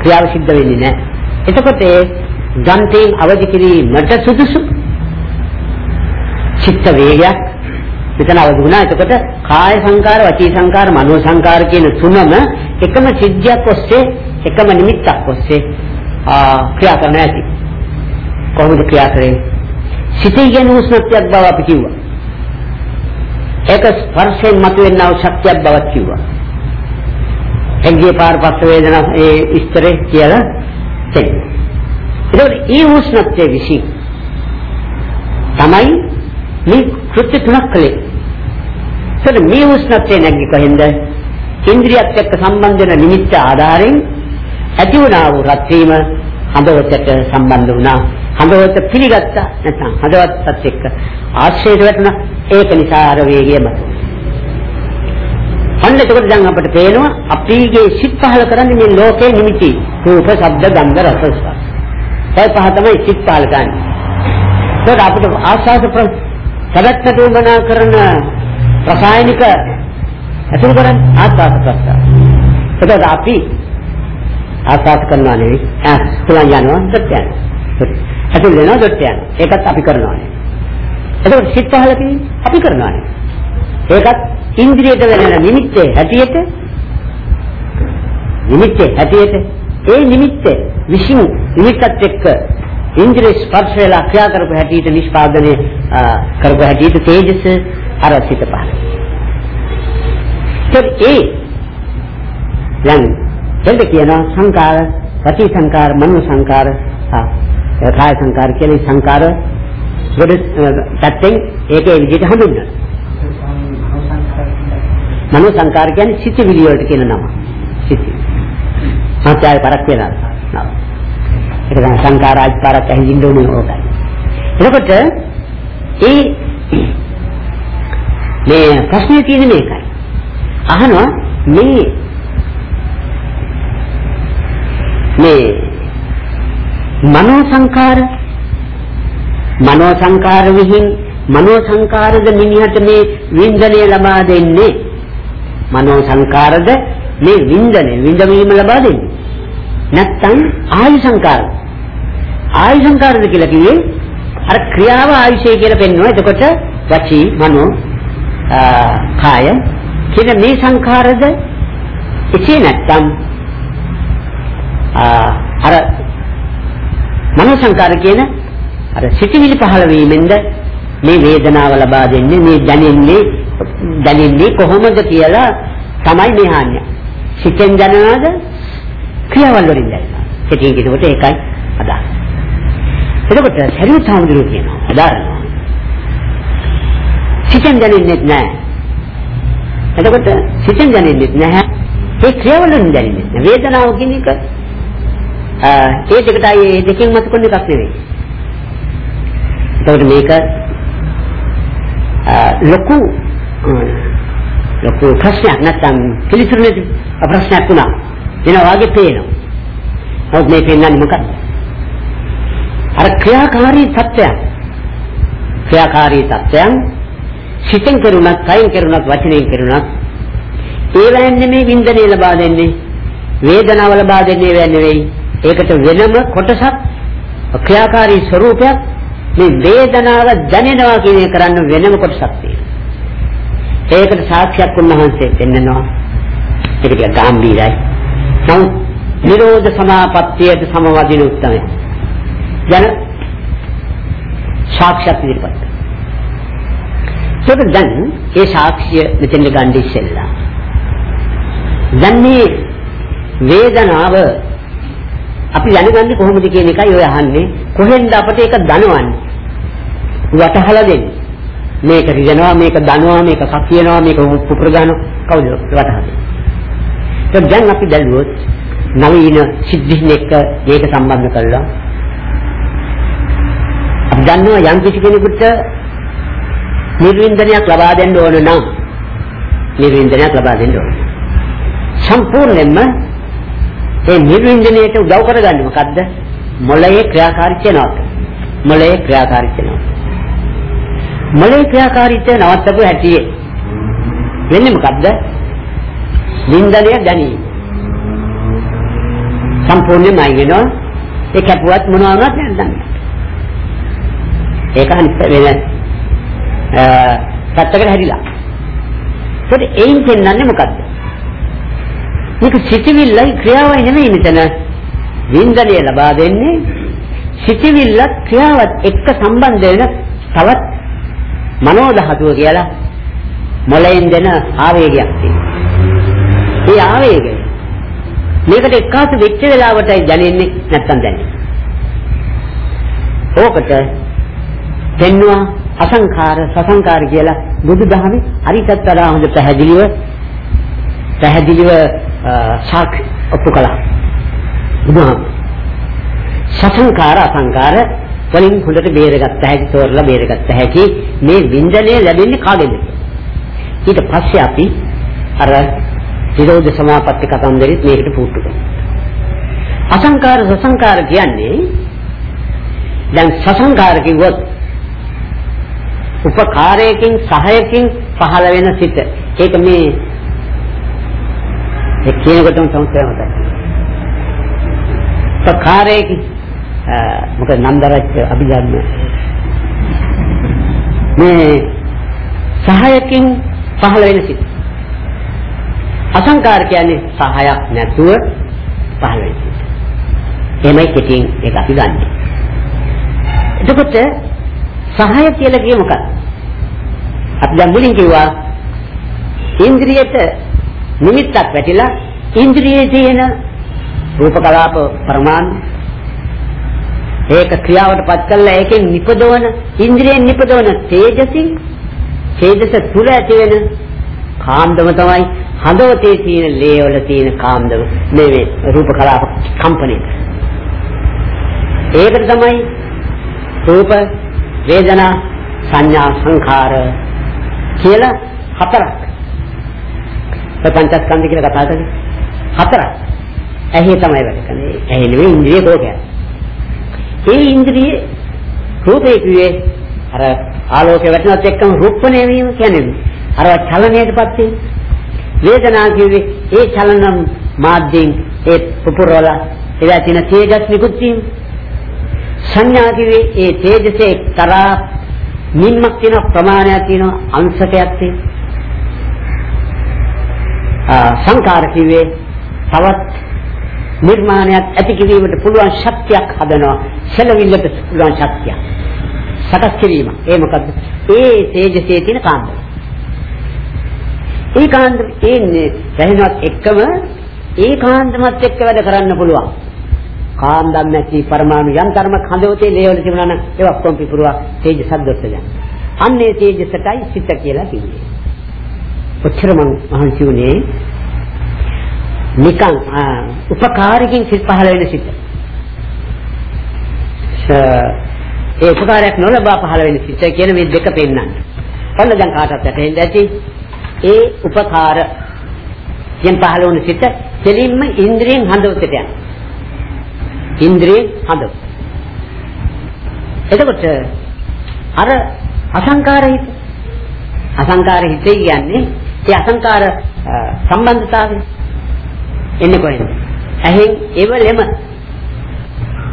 ක්‍රියාව සිද්ධ වෙන්නේ නැහැ. එතකොට ඒ ගන්තයෙන් අවදි කිරීමට සුදුසු චිත්ත වේගයක් මෙතන අවදි වුණා. එතකොට කාය සංකාර, වචී සංකාර, මනෝ සංකාර කියන තුනම එකම සිද්ධියක් ඔස්සේ එකම නිමිත්තක් ඔස්සේ ක්‍රියා කරන්න ඇති. කොහොමද ක්‍රියා කරන්නේ? සිතේ ගැන උස්නත්යක් බව අපි කිව්වා. ඒක ස්පර්ශයෙන් මතුවෙනා වූ ශක්තියක් බවක් කිව්වා. එංගේ පාර පස්ස වේදනා ඒ ඉස්තරේ කියලා තෙන්නේ. ඒකෝට ඒ උෂ්ණත්වයේ විසින් තමයි මේ කෘත්‍ය තුනක් කළේ. ඒකද මේ උෂ්ණත්වයේ නැග්ගි කොහෙන්ද? ඉන්ද්‍රියත් එක්ක සම්බන්ධ වෙන නිමිත්ත ආධාරයෙන් ඇති වුණා වූ රත් වීම හදවතට සම්බන්ධ වුණා. හදවත පිළිගත්තා නැත්නම් හදවතත් එක්ක ආශ්‍රයයට වැටුණා. ඒක නිසා අර වේගය මතුවේ. අන්න එතකොට දැන් අපිට පේනවා අපිගේ සිත් පහල කරන්නේ මේ ලෝකේ නිමිති. රූප, ශබ්ද, ගන්ධ, රස, ස්පර්ශ. ඒ පහ තමයි සිත් පහල කරන්නේ. ඒකට අපිට ආස්වාද ප්‍රවැත්ත දුමනා කරන රසායනික අතුරු කරන්නේ ආස්වාද ප්‍රස්තාව. එතකොට අපි ආස්වාද කරනවා නෙවෙයි ආ තුලන් යනවා දෙත් යනවා. අතුල් වෙනවා දෙත් යනවා. ඒකත් අපි කරනවා නෙවෙයි. එතකොට සිත් පහල කියන්නේ අපි කරනවා නෙවෙයි. ඒකත් ඉන්ද්‍රියට වෙන නිමිත්තේ හැටියට නිමිත්තේ හැටියට ඒ නිමිත්ත විශ්ින් නිමිත්තත් එක්ක ඉන්ද්‍රිය ස්පර්ශ වෙලා ක්‍රියා කරපු හැටියට නිෂ්පාදනය කරපු හැටියට තේජස අර සිත පහළ. ඒ දැන් දෙන්න කියන සංකාර, ප්‍රති සංකාර, මනෝ සංකාර, කාය සංකාර කියන සංකාර ගොඩ පැත්තෙන් ඒකේ විදිහට හඳුන්වනවා. මනෝ සංකාර කියන්නේ සිතිවිලි වලට කියන නම. සිතිවිලි. මාත්‍යාය පරක් වෙනවා. නම. ඒක තමයි සංකාරාජ් පරක් ඇහිඳින්න ඕනේ ඕකයි. එතකොට ඒ මේ ප්‍රශ්නේ තියෙන්නේ මේකයි. අහනවා මේ මේ මනෝ සංකාර මනෝ සංකාර විහිං මනෝ සංකාරද මිනිහට මේ වින්දනය ලබා දෙන්නේ මනෝ සංකාරද මේ වින්දනය විඳවීම ලබා දෙන්නේ. නැත්තම් ආයු සංකාර. ආයු සංකාරද කියලා කිව්වේ අර ක්‍රියාව ආයුෂය කියලා පෙන්වනවා. එතකොට වචී මනෝ කාය කියන මේ සංඛාරද එසේ නැත්තම් අර මනෝ සංකාර කියන අර සිතිවිලි පහළ වීමෙන්ද මේ වේදනාව ලබා දෙන්නේ මේ දැනෙන්නේ දැනෙන්නේ කොහොමද කියලා තමයි මේ ආන්නේ. සිතෙන් දැනනවද? ක්‍රියාවල් වලින් දැනනවා. සිතින් කියනකොට ඒකයි අදහස්. එතකොට සරියුත් හාමුදුරුවෝ කියනවා අදාරනවා. සිතෙන් දැනෙන්නේ නැහැ. එතකොට සිතෙන් දැනෙන්නේ නැහැ. ඒ ක්‍රියාවල් වලින් දැනෙන්නේ නැහැ. වේදනාව කියන එක ඒ දෙකටයි ඒ දෙකෙන් මත කොන්න එකක් නෙවෙයි. එතකොට මේක ලොකු ලොකු ප්‍රශ්නයක් නැත්තම් පිළිතුරු නැති ප්‍රශ්නයක් වුණා. එනවා වගේ පේනවා. නමුත් මේ පෙන්වන්නේ මොකක්ද? අර ක්‍රියාකාරී තත්ත්වයන්. ක්‍රියාකාරී තත්ත්වයන් සිතෙන් කරුණත්, කයින් කරුණත්, වචනයෙන් කරුණත් ඒවෙන් නෙමේ වින්දනය ලබා දෙන්නේ. වේදනාව ලබා දෙන්නේ ඒවෙන් නෙවෙයි. ඒකට වෙනම කොටසක් ක්‍රියාකාරී ස්වરૂපයක් මේ වේදනාව දැනෙනවා කියන එක කරන්න වෙනම කොටසක් තියෙනවා. ඒකට සාක්ෂියක් උන්වහන්සේ දෙන්නනවා. ඒක ටික ගැඹීරයි. නමුත් නිරෝධ සමාපත්තියට සමවදින උත්තරය. යන සාක්ෂියක් ඉදිරිපත්. ඒක දැන් ඒ සාක්ෂිය මෙතෙන් ගන්න ඉස්සෙල්ලා. දැන් මේ වේදනාව අපි දැනගන්නේ කොහොමද කියන එකයි ඔය අහන්නේ. කොහෙන්ද අපිට ඒක දනවන්නේ? වටහලා දෙන්නේ. මේක රිදෙනවා මේක දනවා මේක කකියනවා මේක පුපුර ගන්නවා කවුද වටහාන්නේ ඒක දැන් අපි දැල්වුවොත් නවීන සිද්ධීන් එක්ක මේක සම්බන්ධ කරලා අපි දන්නවා යම් කිසි කෙනෙකුට නිර්වින්දනයක් ලබා දෙන්න ඕන නම් නිර්වින්දනයක් ලබා දෙන්න ඕන සම්පූර්ණයෙන්ම ඒ නිර්වින්දනයට උදව් කරගන්නේ මොකද්ද මොළයේ ක්‍රියාකාරීත්වය නවත්ත මොළයේ ක්‍රියාකාරීත්වය නවත්ත මොලේ ක්‍රියාකාරීත්වය නවත්තපු හැටි වෙන්නේ මොකද්ද? නින්දනය දැනීම. සම්පූර්ණයෙන්ම අයි වෙනවා. ඒ කැපුවත් මොනවා වුණත් නැත්නම්. ඒක අනිත් වෙන අ පැත්තකට හැරිලා. ඒත් ඒයින් පෙන්වන්නේ මොකද්ද? මේක සිටිවිල්ලයි ක්‍රියාවයි නෙමෙයි මෙතන. වින්දනය ලබා දෙන්නේ සිටිවිල්ල ක්‍රියාවත් එක්ක සම්බන්ධ වෙන තවත් මනෝ ධාතුව කියලා මොළයෙන් දෙන ආවේගයක් තියෙනවා. ඒ ආවේගය මේකට එක්කාසු වෙච්ච වෙලාවටයි දැනෙන්නේ නැත්තම් දැනෙන්නේ. ඕකට පෙන්නවා අසංඛාර සසංඛාර කියලා බුදුදහමේ හරිටත් වඩා හොඳ පැහැදිලිව පැහැදිලිව සාක් ඔප්පු කළා. බුදුහාම සසංඛාර අසංඛාර වලින් හොඳට බේරගත්ත හැකි තෝරලා බේරගත්ත හැකි මේ වින්දනය ලැබෙන්නේ කාගෙන්ද ඊට පස්සේ අපි අර විරෝධ සමාපatti කතන්දරෙත් මේකට පුට්ටු කරනවා. අසංකාර සසංකාර කියන්නේ දැන් සසංකාර කිව්වොත් උපකාරයකින් සහයකින් පහළ වෙන සිත. ඒක මේ ඒ කියනකොටම තමයි මතක්. උපකාරයකින් මොකද නන්දරච්ච අභිධර්ම මේ සහයකින් පහළ වෙන සිත. අසංකාර කියන්නේ සහයක් නැතුව පහළ වෙන සිත. එහෙමයි කෙටියෙන් ඒක අපි ගන්නෙ. එතකොට සහය කියලා කියේ මොකක්ද? අපි දැන් මුලින් කිව්වා ඉන්ද්‍රියට නිමිත්තක් වැටිලා ඉන්ද්‍රියේ තියෙන රූප කලාප ප්‍රමාණ ඒක ක්‍රියාවට පත් කළා. ඒකෙන් නිපදවන ඉන්ද්‍රියෙන් නිපදවන තේජසින් තේජස තුල ඇති වෙන කාන්දම තමයි හදවතේ තියෙන ලේවල තියෙන කාන්දම. මේ මේ රූප කලාප කම්පණය. ඒකට තමයි රූප වේදනා සංඥා සංඛාර කියලා හතරක්. පංචස්කන්ධ කියලා කතා කරන්නේ. හතරක්. ඇහි තමයි වැඩ කරන්නේ. ඇහි නෙවෙයි ඉන්ද්‍රිය කෝකයක් ඒ ඉන්ද්‍රිය රූපේ කියේ අර ආලෝකය වැටෙනත් එක්කම රූපණය වීම කියන්නේ. අර චලනයටපත් වීම. වේදනා කියේ ඒ චලන මාධ්‍යයෙන් ඒ පුපුරවල එදා තියෙන තේජස් නිකුත් වීම. සංඥා කියේ ඒ තේජසේ එක්තරා නිම්මක් තියෙන ප්‍රමාණයක් තියෙන අංශකයක් තියෙන සංකාර කියේ තවත් නිර්මාණයක් ඇති කිරීමට පුළුවන් ශක්තියක් හදනවා. සැලවිල්ලට පුළුවන් ශක්තියක්. සකස් කිරීම ඒ මොකද්ද? ඒ තේජසේ තියෙන කාන්දම. ඒ කාන්දම එන්නේ දැනෙනවත් එක්කම ඒ කාන්දමත් එක්ක වැඩ කරන්න පුළුවන්. කාන්දම් නැති පරමාණු යම් තරමක් හදවතේ ලේවල තිබුණා නම් ඒ ඔක්කොම පිපුරුවා තේජ සද්දොත් යන. අන්නේ තේජසටයි සිත කියලා කිව්වේ. ඔච්චර මං මහන්සි උනේ නිකන් උපකාරකින් සිත් පහළ වෙන සිත. ඒ උපකාරයක් නොලබා පහළ වෙන සිත කියන මේ දෙක පෙන්වන්න. ඔන්න දැන් කාටවත් වැටහෙන්න ඇති. ඒ උපකාර යම් පහළ වුණ සිත දෙලින්ම ඉන්ද්‍රියෙන් හඳවතට යනවා. ඉන්ද්‍රියෙන් හඳ. එතකොට අර අසංකාර හිත. අසංකාර හිතේ කියන්නේ ඒ අසංකාර සම්බන්ධතාවය. එන්නේ කොහෙන්ද? ඇහෙන් එවලෙම.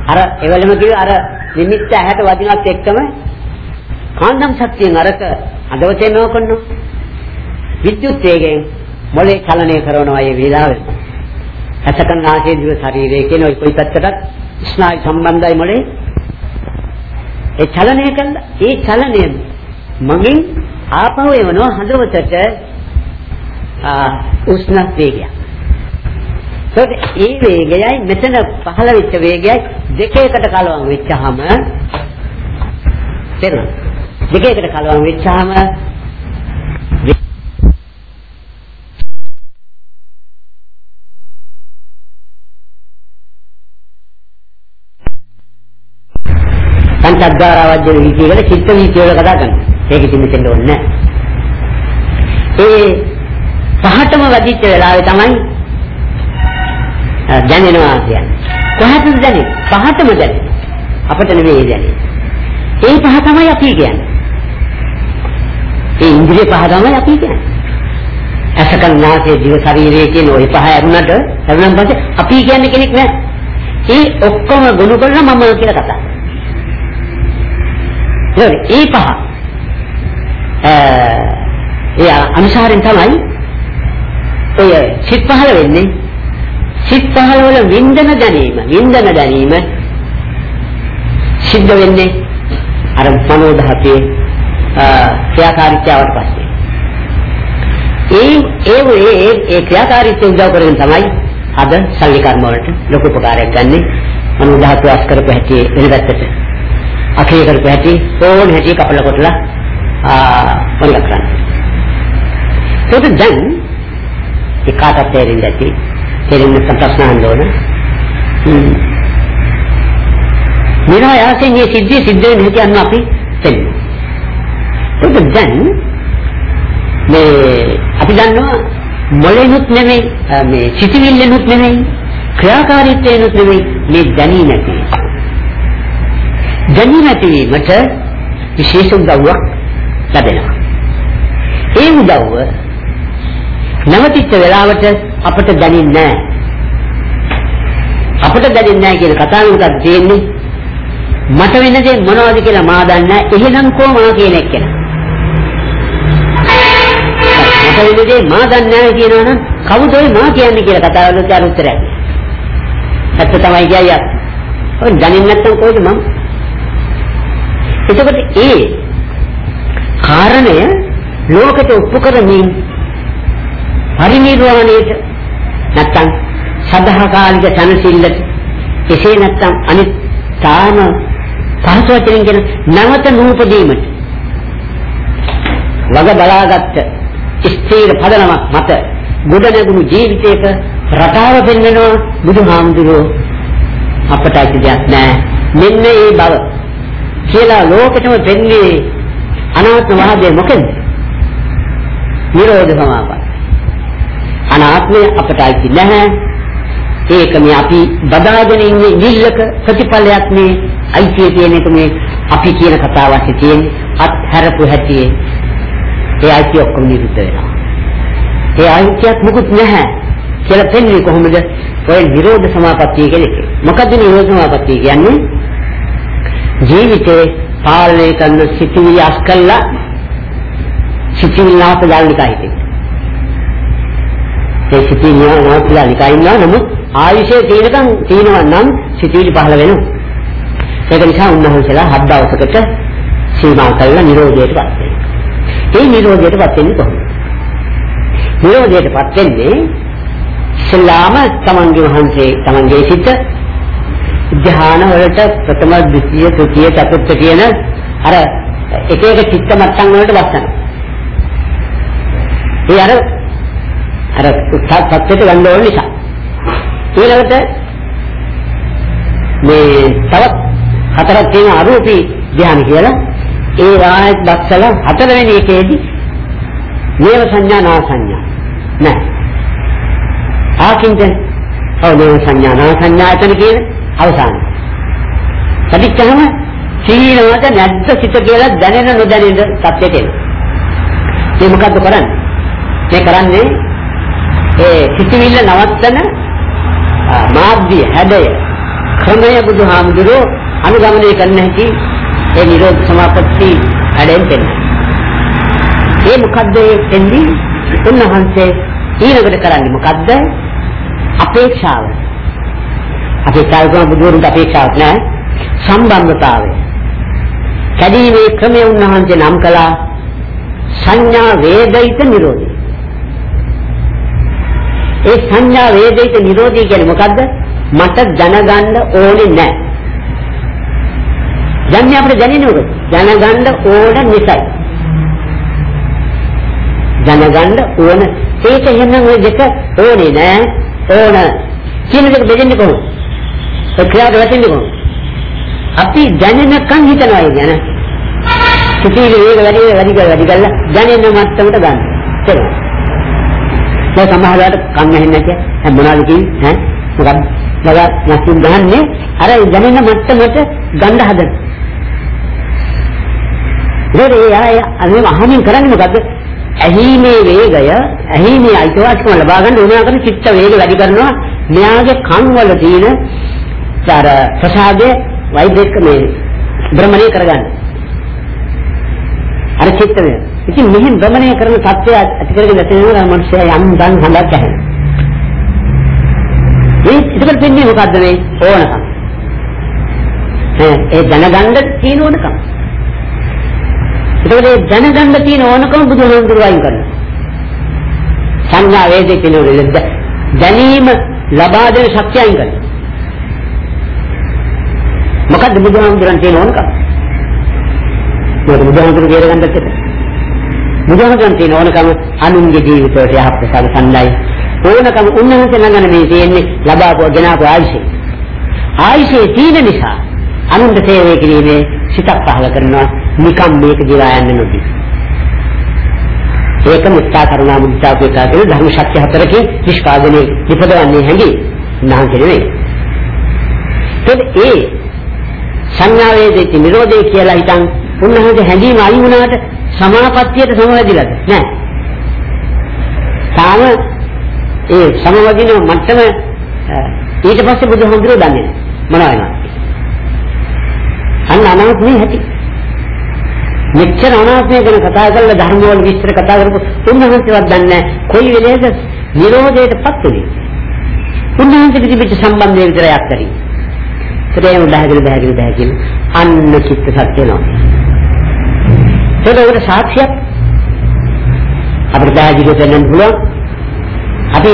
අර එවලෙම කිව්ව අර නිමිත්ත ඇහැට වදිනවත් එක්කම කාන්දම් ශක්තියෙන් අරක අදවතේ නෝකන්නු විද්‍යුත් වේගයෙන් මොලේ චලනය කරනවා මේ වේලාවෙන් ඇසකන් නාසය දිව ශරීරය කියන ওই කොයි පැත්තටත් ස්නායු සම්බන්ධයි මොලේ? ඒ චලනය කළා ඒ චලනය මගින් ආපහු එවනවා හදවතට උෂ්ණ වේගයක්. ඒත් ඒ වේගයයි මෙතන පහළ වෙච්ච වේගයයි දෙකේකට කලවම් වෙච්චාම තේරෙනවද දෙකේකට කලවම් වෙච්චාම පංචද්වාර වජ්‍ය වීතිය කියලා චිත්ත වීතිය වල කතා කරනවා. ඒක ඉතින් මෙතෙන් ඕනේ ඒ පහටම වදිච්ච වෙලාවේ තමයි දැනෙනවා කියන්නේ. කොහොමද දැනෙන්නේ? පහටම දැනෙන්නේ. අපිට නෙවෙයි දැනෙන්නේ. ඒ පහ තමයි අපි කියන්නේ. ඒ ඉන්ද්‍රිය පහ තමයි අපි කියන්නේ. අසකල් නාසයේ දිව ශරීරයේ කියන ওই පහ ඇරුණට ඇරුණන් පස්සේ අපි කියන්නේ කෙනෙක් නෑ. ඒ ඔක්කොම ගොනු කරලා මම කියලා කතා කරනවා. ඒ පහ. ඒ අනුසාරයෙන් තමයි ඔය සිත් පහළ වෙන්නේ. සිත් පහළ වල වින්දන දැනීම වින්දන දැනීම සිද්ධ වෙන්නේ අර මනෝ ධාතයේ ක්‍රියාකාරීත්වයට පස්සේ. ඒ ඒ ඒ ඒ ක්‍රියාකාරීත්වය උදව් කරගෙන තමයි අද සල්ලි කර්ම වලට ලොකු උපකාරයක් ගන්නෙ. මනෝ ධාතුව අස් කරපු හැටි වෙන පැත්තට. අකේ කරපු හැටි ඕන හැටි කපලා කොටලා ආ වල කරන්න. ඒක දැන් ඒ කාටත් තේරෙන්නේ නැති තේරෙන්නේ ප්‍රශ්න අහන්න ඕන. නිරායාසයෙන් මේ සිද්ධිය සිද්ධ වෙන හැටි අන්න අපි තේරෙනවා. ඒක දැන් මේ අපි දන්නවා මොළෙනුත් නෙමෙයි මේ සිතිවිල්ලෙනුත් නෙමෙයි ක්‍රියාකාරීත්වයෙනුත් නෙමෙයි මේ දැනීම ඇති දැනීම ඇතිවීමට විශේෂ උදව්වක් ලැබෙනවා ඒ උදව්ව නැවතිච්ච වෙලාවට අපට දැනෙන්නේ නැහැ අපට දැනෙන්නේ නැහැ කියන කතාව උඩ තියෙන්නේ මට වෙන දේ මොනවද කියලා මා දන්නේ එහෙනම් කොහොමද කියන එක කියලා මට වෙන දේ මා දන්නේ නැහැ කියනවනම් කවුද ඔය මා කියන්නේ කියලා කතාවලට අර උත්තරයක්. ඇත්ත තමයි කියයි. ඔය දැනින් නැත්තම් කොහෙද මම? එතකොට ඒ කාරණය ලෝකෙට ඔප්පු කරමින් පරිණිරවාණයට නැත්තම් සදාකාලික සනසිල්ලට එසේ නැත්තම් අනිත් තාම පහසු වචනෙන් කියන නැවත නූපදීමට වග බලාගත්ත ස්ථීර පදනමක් මත ගොඩනැගුණු ජීවිතයක රටාව පෙන්වනවා බුදුහාමුදුරුවෝ. අපට ඇති දෙයක් නෑ. මෙන්න ඒ බව. කියලා ලෝකෙටම දෙන්නේ අනාත්ම වාදය මොකෙන්ද? නිරෝධ සමාපatti. අනාත්මය අපට ඇති නැහැ. ඒක මේ අපි බදාගෙන ඉන්නේ නිල්ලක ප්‍රතිඵලයක් මේ අයිතිය කියන එක මේ අපි කියන කතාවක් තියෙන්නේ අත්හැරපු හැටියේ ඒ අයිතිය ඔක්කොම නිරුද්ධ වෙනවා. ඒ අයිතියක් මුකුත් නැහැ කියලා පෙන්වන්නේ කොහොමද? ඔය නිරෝධ සමාපත්තිය කියන්නේ. මොකද්ද නිරෝධ සමාපත්තිය කියන්නේ? ජීවිතේ පාලනය කරන සිතිවිලි අස්කල්ලා සිතිවිලි නාපදාලිකයි. ඒ සිතිවිලි නාපදාලිකයි නමුත් ආයුෂයේ තීනකම් තීනවා නම් සිතිවිලි පහළ වෙනවා. ඒක නිසා උන්වහන්සේලා හත් දවසකට සීමා කළා නිරෝධයටපත් වෙනවා. ඒ නිරෝධයටපත් වෙන්නේ කොහොමද? නිරෝධයටපත් වෙන්නේ ඉස්ලාම තමන්ගේ වහන්සේ තමන්ගේ සිත ධ්‍යාන වලට ප්‍රථම ද්විතීය තෘතීය චතුර්ථ කියන අර එක එක චිත්ත මට්ටම් වලට වස්සන. ඒ අර අර සත්‍යයට ගන්න ඕන නිසා. ඊළඟට මේ තවත් හතරක් තියෙන අරූපී ධ්‍යාන කියලා. ඒ වායත් දක්සලා හතරවෙනි එකේදී නේව සංඥා නා සංඥා. නෑ ආකින්ද? ඔව් නේව සංඥා නා සංඥා එතන කියන අවසාන සදිච්චහම සීලවද නැද්ද සිත කියලා දැනෙන නොදැනෙන සත්‍යයට එන මේ මොකද්ද කරන්නේ මේ කරන්නේ ඒ සිතිවිල්ල නවත්තන මාධ්‍ය හැඩය ක්‍රමය බුදුහාමුදුරෝ අනුගමනය කරන්න හැකි ඒ නිරෝධ සමාපatti හැඩෙන් පෙන්නන. ඒ මොකද්ද එන්නේ? උන්වහන්සේ ඊළඟට කරන්නේ මොකද්ද? අපේක්ෂාව. අපේක්ෂාව කියන බුදුරුන්ට අපේක්ෂාවක් නෑ. සම්බන්ධතාවය. කැදීමේ ක්‍රමය උන්වහන්සේ නම් කළා සංඥා වේදිත නිරෝධය. ඒ සංඥා වේදිත නිරෝධය කියන්නේ මොකද්ද? මට දැනගන්න ඕනේ නැහැ. දැන් මේ අපිට දැනෙන්නේ මොකද? දැනගන්න ඕන නිසයි. දැනගන්න ඕන. ඒක එහෙනම් ওই දෙක ඕනේ නෑ. ඕන. කියන දෙක බෙදෙන්නේ කොහොමද? ඒ ක්‍රියාවට වැටෙන්නේ කොහොමද? අපි දැනෙනකන් හිතනවා කියන. කිසිලි වේග වැඩි වැඩි වැඩි කරලා දැනෙන මට්ටමට ගන්න. තේරුණා? දැන් සමහරවිට කන් ඇහෙන්නේ නැති මොනවද කියන්නේ? ඈ මොකක්ද? නගා නැතිව ගහන්නේ අර දැනෙන මට්ටමට ගන්න හදන. ඒකේ අය අනේ අහමින් කරන්නේ මොකද්ද? ඇහිීමේ වේගය, ඇහිීමේ අයිතිවාසිකම ලබා ගන්න උනා කරන චිත්ත වේගය වැඩි කරනවා. මෙයාගේ කන් වල තියෙන අර ප්‍රසාදයේ වෛද්‍යක මේ භ්‍රමණය කරගන්න. අර චිත්ත වේ. ඉතින් මෙහෙන් භ්‍රමණය කරන தත්ත්වය ඇති කරගෙන නැතිවෙනවා මනුස්සයා යම් දන් හඳක් ඇහෙන. මේ ඉතින් දෙන්නේ මොකද්ද මේ ඕනකම්. ඒ දැනගන්න තියෙන ඕනකම්. ඒකෝට දැනගන්න තියෙන ඕනකම බුදුහාමුදුරුවෝ අයින් කරනවා. සංඥා වේදේ කියන දැනීම ලබා දෙන ශක්තිය අයින් කරනවා. මොකද්ද බුදුහාමුදුරන් තියෙන ඕනකම? මොකද බුදුහාමුදුරුවෝ කියලා ගන්නත් එපා. බුදුහාමුදුරන් තියෙන ඕනකම අනුන්ගේ ජීවිතයට යහපත සලසන්නයි. ඕනකම උන්වහන්සේ ළඟන මේ තියෙන්නේ ලබාපු ගෙනාපු ආයුෂය. ආයුෂයේ තියෙන නිසා අනුන්ට සේවය කිරීමේ සිතක් පහළ කරනවා නිකම් මේක දිලා යන්න නොදී. ඒක මුත්තා කරුණා මුදිතා උපේක්ඛා කියන ධර්ම ශක්ති හතරකින් නිෂ්පාදනයේ විපදවන්නේ හැඟි නාන්ති නෙවෙයි. ඒ සංඥාවේ දෙති නිරෝධය කියලා හිතන් උන්වහන්සේ හැඟීම අයි වුණාට සමාපත්තියට සමවැදිලාද? නෑ. තාම ඒ සමවදින මට්ටම ඊට පස්සේ බුදුහාමුදුරුවෝ දන්නේ මොනවා වෙනවද? අන්න අනාත්මේ ඇති. මෙච්චර අනාත්මය ගැන කතා කරලා ධර්ම වල විස්තර කතා කරපු උන්වහන්සේවත් දන්නේ කොයි වෙලේද නිරෝධයටපත් උනේ. උන්වහන්සේ පිටිපිට සම්බන්ධය විතරයි අත්තරි. ඒකේම බහැගිලි බහැගිලි බහැගිලි අන්න චිත්ත සත්‍ය නෝ. ඒකට සාක්ෂියක් අපිට බහැගිලි දෙන්න පුළුවන්. අපි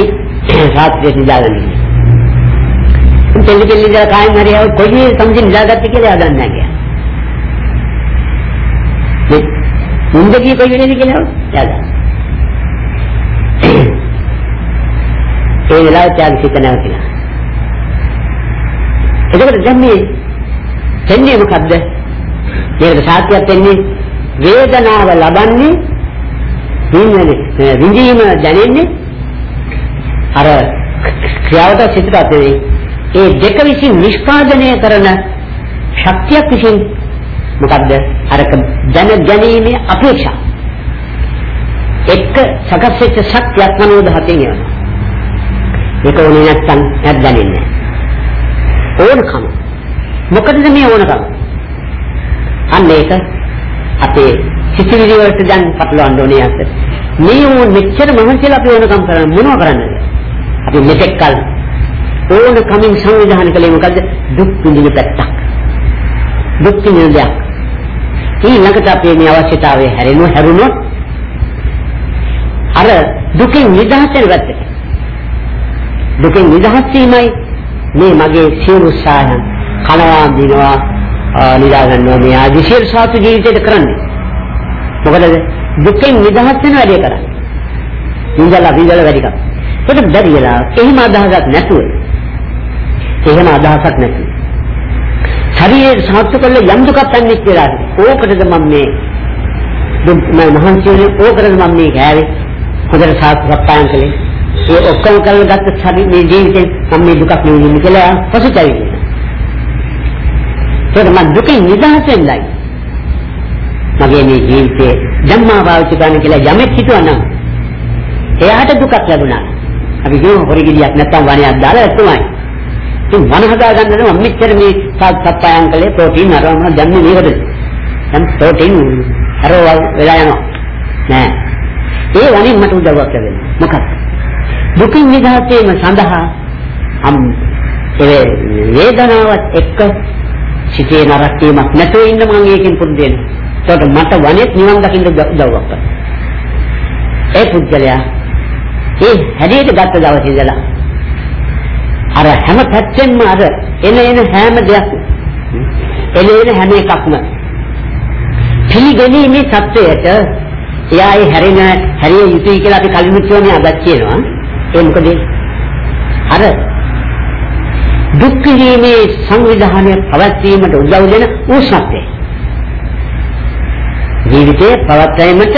සාත්‍යයට නිදාගන්න. දෙලි දෙලි දා කායින් හරි කොයි සම්ජි නිදාගත්තේ කියලා යදන්නේ නැහැ. මුන්දකිය කොයි වෙලේද කියලා යාදා. ඒ වෙලාවට යාද සිත නැවතිලා. එතකොට දැන් මේ දෙන්නේ මොකද්ද? මේකට සාක්ෂියක් දෙන්නේ වේදනාව ලබන්නේ විඳින්නේ විඳීම දැනෙන්නේ අර ක්‍රියාවට සිතට ඒ දෙක විසින් නිෂ්පාදනය කරන ශක්තියක් විසින් මොකද්ද? අරක දැන ගැනීමේ අපේක්ෂා. එක්ක සකස් වෙච්ච ශක්තියක් මනෝධාතයෙන් යනවා ඒක ඕනේ නැත්තම් නැද්දන්නේ ඕනකම. මොකටද මේ ඕනකම? අන්න ඒක අපේ සිතිවිලි වලට දැන් පටලවන්න ඕනේ අත මේ ඕන මෙච්චර මහන්සියලා අපි ඕනකම් කරන්නේ මොනව කරන්නද? අපි මෙතෙක් කල ඕනකමින් සංවිධානය කළේ මොකද්ද? දුක් විඳින පැත්තක්. දුක් විඳින දෙයක්. ඊළඟට අපේ මේ අවශ්‍යතාවය හැරෙනු හැරුණොත් අර දුකින් නිදහස් වෙන පැත්තට. දුකින් නිදහස් වීමයි මේ මගේ සියලු සායන කනවා දිනවා නිදා ගන්නවා මේ ආදි සියලු සාතු ජීවිතේට කරන්නේ මොකද දුකින් නිදහස් වෙන වැඩේ කරන්නේ ඉඳලා විඳලා වැඩි කරා ඒක බැරි වෙලා එහෙම අදහසක් නැතුව එහෙම අදහසක් නැතුව ශරීරය සාර්ථක කරලා යම් දුකක් තන්නේ කියලා. ඕකටද මම මේ දුක් මම මහන්සි වෙන්නේ ඕකටද මම මේ ගෑවේ. හොඳට සාර්ථකප්පායන් කළේ. ඒ ඔක්කොම කරලා ගත්ත ශරීර මේ ජීවිතේ මම මේ දුකක් නෙවෙයි කියලා පසුතැවෙන්නේ. ඒක මම දුකෙන් නිදහස් වෙන්නයි. මගේ මේ ජීවිතේ ධම්මා පාවිච්චි කරන්න කියලා යමෙක් හිතුවනම් එයාට දුකක් ලැබුණා. අපි කියමු හොරගිරියක් නැත්තම් වණයක් දාලා එතුමයි. ඉතින් මන හදා ගන්න නම් මෙච්චර මේ සත්පත්යන් කලේ ප්‍රෝටීන් අරවම දැන්නේ මේකද දැන් ප්‍රෝටීන් අරවල් වෙලා යනවා නෑ ඒ වලින් මට උදව්වක් ලැබෙනවා මොකක්ද දුකින් නිදහස් වීම සඳහා අම් ඒ වේදනාවත් එක්ක සිතේ නරක වීමක් නැතුව ඉන්න මම ඒකෙන් පුරුදු වෙනවා. ඒකට මට වනේ නිවන් දකින්න උදව්වක් කරනවා ඒ පුද්ගලයා ඒ හැදීට ගත්ත දවසේ ඉඳලා අර හැම පැත්තෙන්ම අර එන එන හැම දෙයක් එන එන හැම එකක්ම පිළිගැනීමේ தත්වයට එයා ඒ හැරෙන හැරිය යුතුයි කියලා අපි කලින් කියවනේ අදත් කියනවා. ඒ මොකද අර දුක් විඳීමේ සංවිධානය පවත්වීමට උදව් දෙන උෂ්ණත්වය ජීවිතයේ පවත්වීමට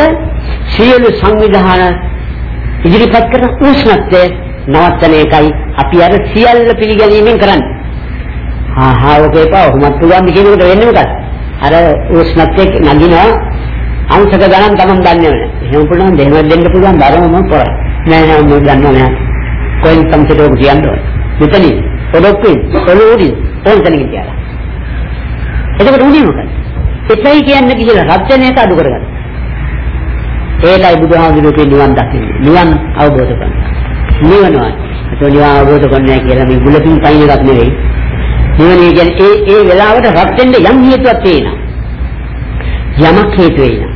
සියලු සංවිධාන ඉදිරිපත් කරන උෂ්ණත්වය නවත්තන එකයි අපි අර සියල්ල පිළිගැනීමෙන් කරන්නේ. හා හා ඔකේ පා ඔහොමත් පුළුවන් කියනකොට වෙන්නේ මොකක්ද? අර උෂ්ණත්වයේ නගිනවා අංශක ගණන් තමන් දන්නේ නැහැ. එහෙම පුළුවන් දෙහෙම දෙන්න පුළුවන් බරම මම කරා. නෑ නෑ මම දන්නව නෑ. කොහෙන් සම්පතෝ කියන්නේ. මෙතනින් පොඩොක්කේ පොළොවේදී ඕන් තැනකින් කියලා. එතකොට උනේ මොකද? එතයි කියන්නේ කියලා රත්නයක අඩු කරගන්න. ඒකයි බුදුහාමුදුරුවෝ නිවන් දකින්නේ. නිවන් අවබෝධ කරගන්න. නිවනවා. ඒක නිවන අවබෝධ කරන්නේ කියලා මේ බුලකින් පයින් එකක් නෙවෙයි. නිවන කියන්නේ ඒ ඒ වෙලාවට රත් වෙන්න යම් හේතුවක් තියෙනවා. යමක් හේතු වෙනවා.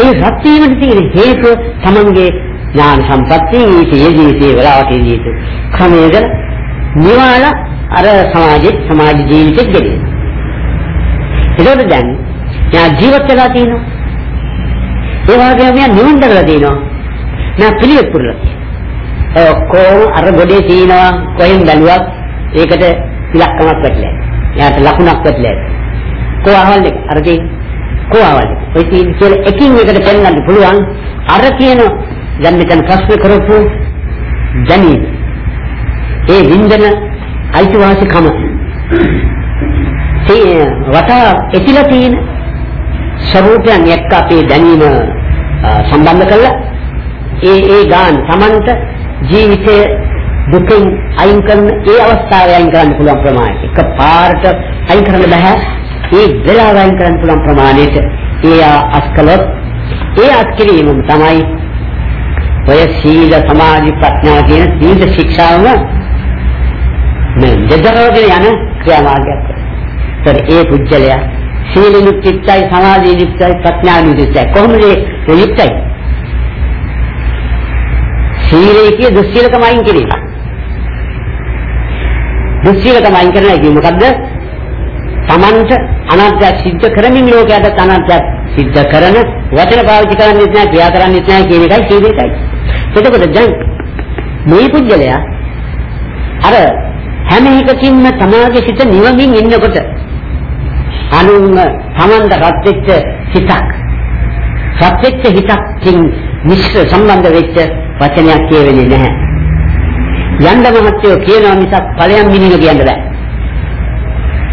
ඒ රත් වීමට තියෙන හේතුව තමන්ගේ ඥාන සම්පත්තිය ඊටේ ජීවිතේ වෙලාවකදී ක්‍රමයේද නිවන අර සමාජෙ සමාජ ජීවිතෙත් ගෙනියන. ඒකෝට දැන් යා ජීවත් වෙලා තියෙනවා. ඒ වගේම යා නිවන් දකලා තියෙනවා. නා පිළිවෙත් පුරලා තියෙනවා. ඒ ඔක්කොම අර ගොඩේ තියෙනවා කොහෙන් බැලුවත් ඒකට ඉලක්කමක් වැටලා. එයාට ලකුණක් වැටලා. කොහවල් එක අර තියෙන කොහවල් ඔය තියෙන කියලා එකින් එකට පෙන්වන්න පුළුවන් අර කියන දැන් මෙතන ප්‍රශ්න කරපු දැනීම ඒ වින්දන අයිතිවාසිකම. ඒ වටා එතිලා තියෙන ස්වરૂපයන් එක්ක අපේ දැනීම සම්බන්ධ කළා ඒ ඒ ගාන Tamanට ජීවිතයේ දුකින් අයින් කරන ඒ අවස්ථාවේ අයින් කරන්න පුළුවන් ප්‍රමාණය එක පාරට අයින් කරන්න බෑ. ඒ වෙලාව අයින් කරන්න පුළුවන් ප්‍රමාණයට. ඒ අස්කලොත් ඒ අත්කිරීමම තමයි ඔය සීල සමාධි ප්‍රඥා කියන සීල ශික්ෂාවම මේ දෙදරවගෙන යන ක්‍රියාමාර්ගයක්. ඒතර ඒ පුජ්‍යලයා සීල නිත්‍යයි සමාධි නිත්‍යයි ප්‍රඥා නිත්‍යයි කොහොමද ඒ යුක්තයි? සීලයේ කිය දුස්සීලකම අයින් කිරීම. දුස්සීලකම අයින් කරනවා කියන්නේ මොකද්ද? Tamanට අනත්‍ය සිද්ධ කරමින් ලෝකයට අනත්‍ය සිද්ධ කරන වචන පාවිච්චි කරන්නේ නැහැ ක්‍රියා කරන්නේ නැහැ කියන එකයි සීලයයි. එතකොට දැන් මේ පුජ්‍යලයා අර හැම එකකින්ම තමාගේ සිත නිවමින් ඉන්නකොට අනුන්ම තමන්ට රත් වෙච්ච හිතක් රත් වෙච්ච හිතකින් මිශ්‍ර සම්බන්ධ වෙච්ච වචනයක් කියවෙන්නේ නැහැ. යන්න මහත්යෝ කියනවා මිසක් ඵලයන් මිනිහ කියන්න බෑ.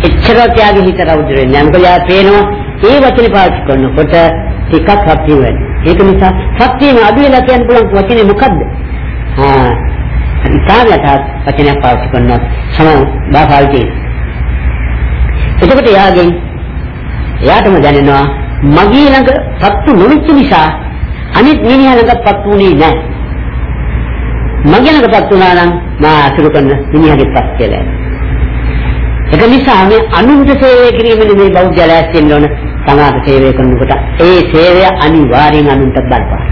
එච්චර ત્યાගේ හිත රවුද වෙන්නේ. මොකද යා පේනවා ඒ වචනේ පාවිච්චි කරනකොට ටිකක් සත්‍ය වෙන්නේ. ඒක නිසා සත්‍යෙම අඩු වෙලා කියන්න පුළුවන් වචනේ මොකද්ද? ආ ඉතාලියට වචනයක් පාවිච්චි කරනවා සම භාෂාවකින්. එතකොට යාගෙන් එයාටම දැනෙනවා මගේ ළඟ සත්තු නොවිච්ච නිසා අනිත් මිනිහා ළඟ පත්තුනේ නැහැ. මගේ ළඟ පත්තුනා නම් මා අසුරු කරන මිනිහාගේ පස් කියලා. ඒක නිසා මේ අනුන්ට සේවය කිරීමනේ මේ බෞද්ධ ලෑස්තිෙන්න ඕන සමාජ සේවය කරනකොට ඒ සේවය අනිවාර්යෙන් අනුන්ට බලපාන.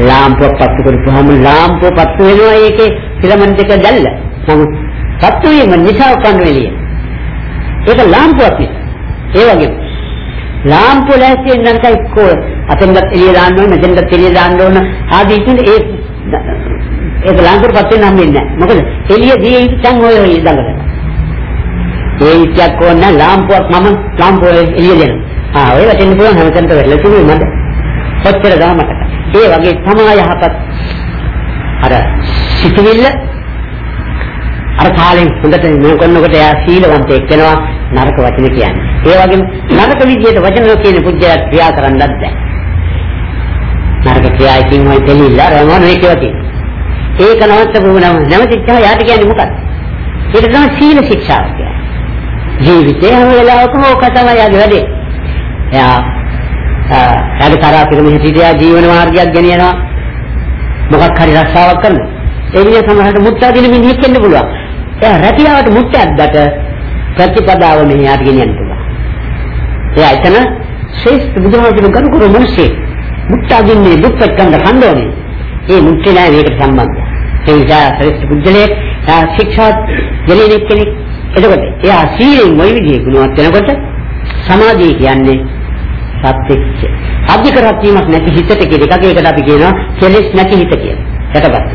ලාම්පුවක් පත්තු කරපුවාම ලාම්පුව පත්තු වෙනවා ඒකේ ෆිලමන්ට් එක දැල්ල. නමුත් පත්තු වීම නිසා උපන්න වෙලිය. ඒක ලාම්පුවක් නේ. ඒ වගේ ලාම්පුව ලෑස්තියෙන් නම් කයිකෝ අතෙන්ද එළිය දාන්න ඕන මෙතෙන්ද එළිය දාන්න ඕන ආදී ඉතින් ඒ ඒක ලාම්පුවට පත් වෙන්න හම්බෙන්නේ නැහැ. මොකද එළිය දී ඉතින් ඔය ඔය දඟලන. ඒ ඉතියක් ඕන ලාම්පුවක් මම ලාම්පුව එළිය දෙනවා. ආ ඔය වටින්න පුළුවන් හැමතැනට වෙලා තිබුණේ මට. කොච්චර ගාමකට. ඒ වගේ තමයි යහපත් අර සිතිවිල්ල අර කාලෙන් හොඳට මේ කරනකොට එයා සීලවන්තයෙක් වෙනවා නරක වචන කියන්නේ. ඒ වගේම නරක විදියට වචන කියන පුජ්‍යය ක්‍රියා කරන්නත් බෑ. නරක ක්‍රියාවකින් වයි දෙලිලා රමන ඒකවති. ඒක නවත්තපු නම නැවතිච්චා යාට කියන්නේ මොකක්ද? ඒක තමයි සීල ශික්ෂාව කියන්නේ. ජීවිතේ හැම වෙලාවකම ඕක තමයි යාගේ වැඩේ. එයා එයාගේ තරහ පිරම හිටියා ජීවන මාර්ගයක් ගෙනියනවා. මොකක් හරි රස්සාවක් කරනවා. ඒ විදිහ සමහරට මුත්තා දින මිනිහෙක් වෙන්න පුළුවන්. එයා රැකියාවට මුත්තක් දැක ප්‍රතිපදාව මෙහාට ගෙනියන්න පුළුවන්. එයා එතන ශ්‍රේෂ්ඨ බුදුහාමුදුරුවෝ කරු කරු මිනිස්සේ මුත්තා දින්නේ දුක්පත් කන්ද කන්දෝනේ. ඒ මුත්තේ නෑ මේකට සම්බන්ධයි. ඒ නිසා ශ්‍රේෂ්ඨ බුද්ධලේ ශික්ෂා දෙලෙනෙක් කෙනෙක්. එතකොට එයා සීලෙන් මොයි විදිහේ ගුණවත් වෙනකොට සමාධිය කියන්නේ සත්‍යෙච්ච. අධිකරත් වීමක් නැති හිතට කියන එකක ඒකට අපි කියනවා කෙලෙස් නැති හිත කියලා. යටපත්.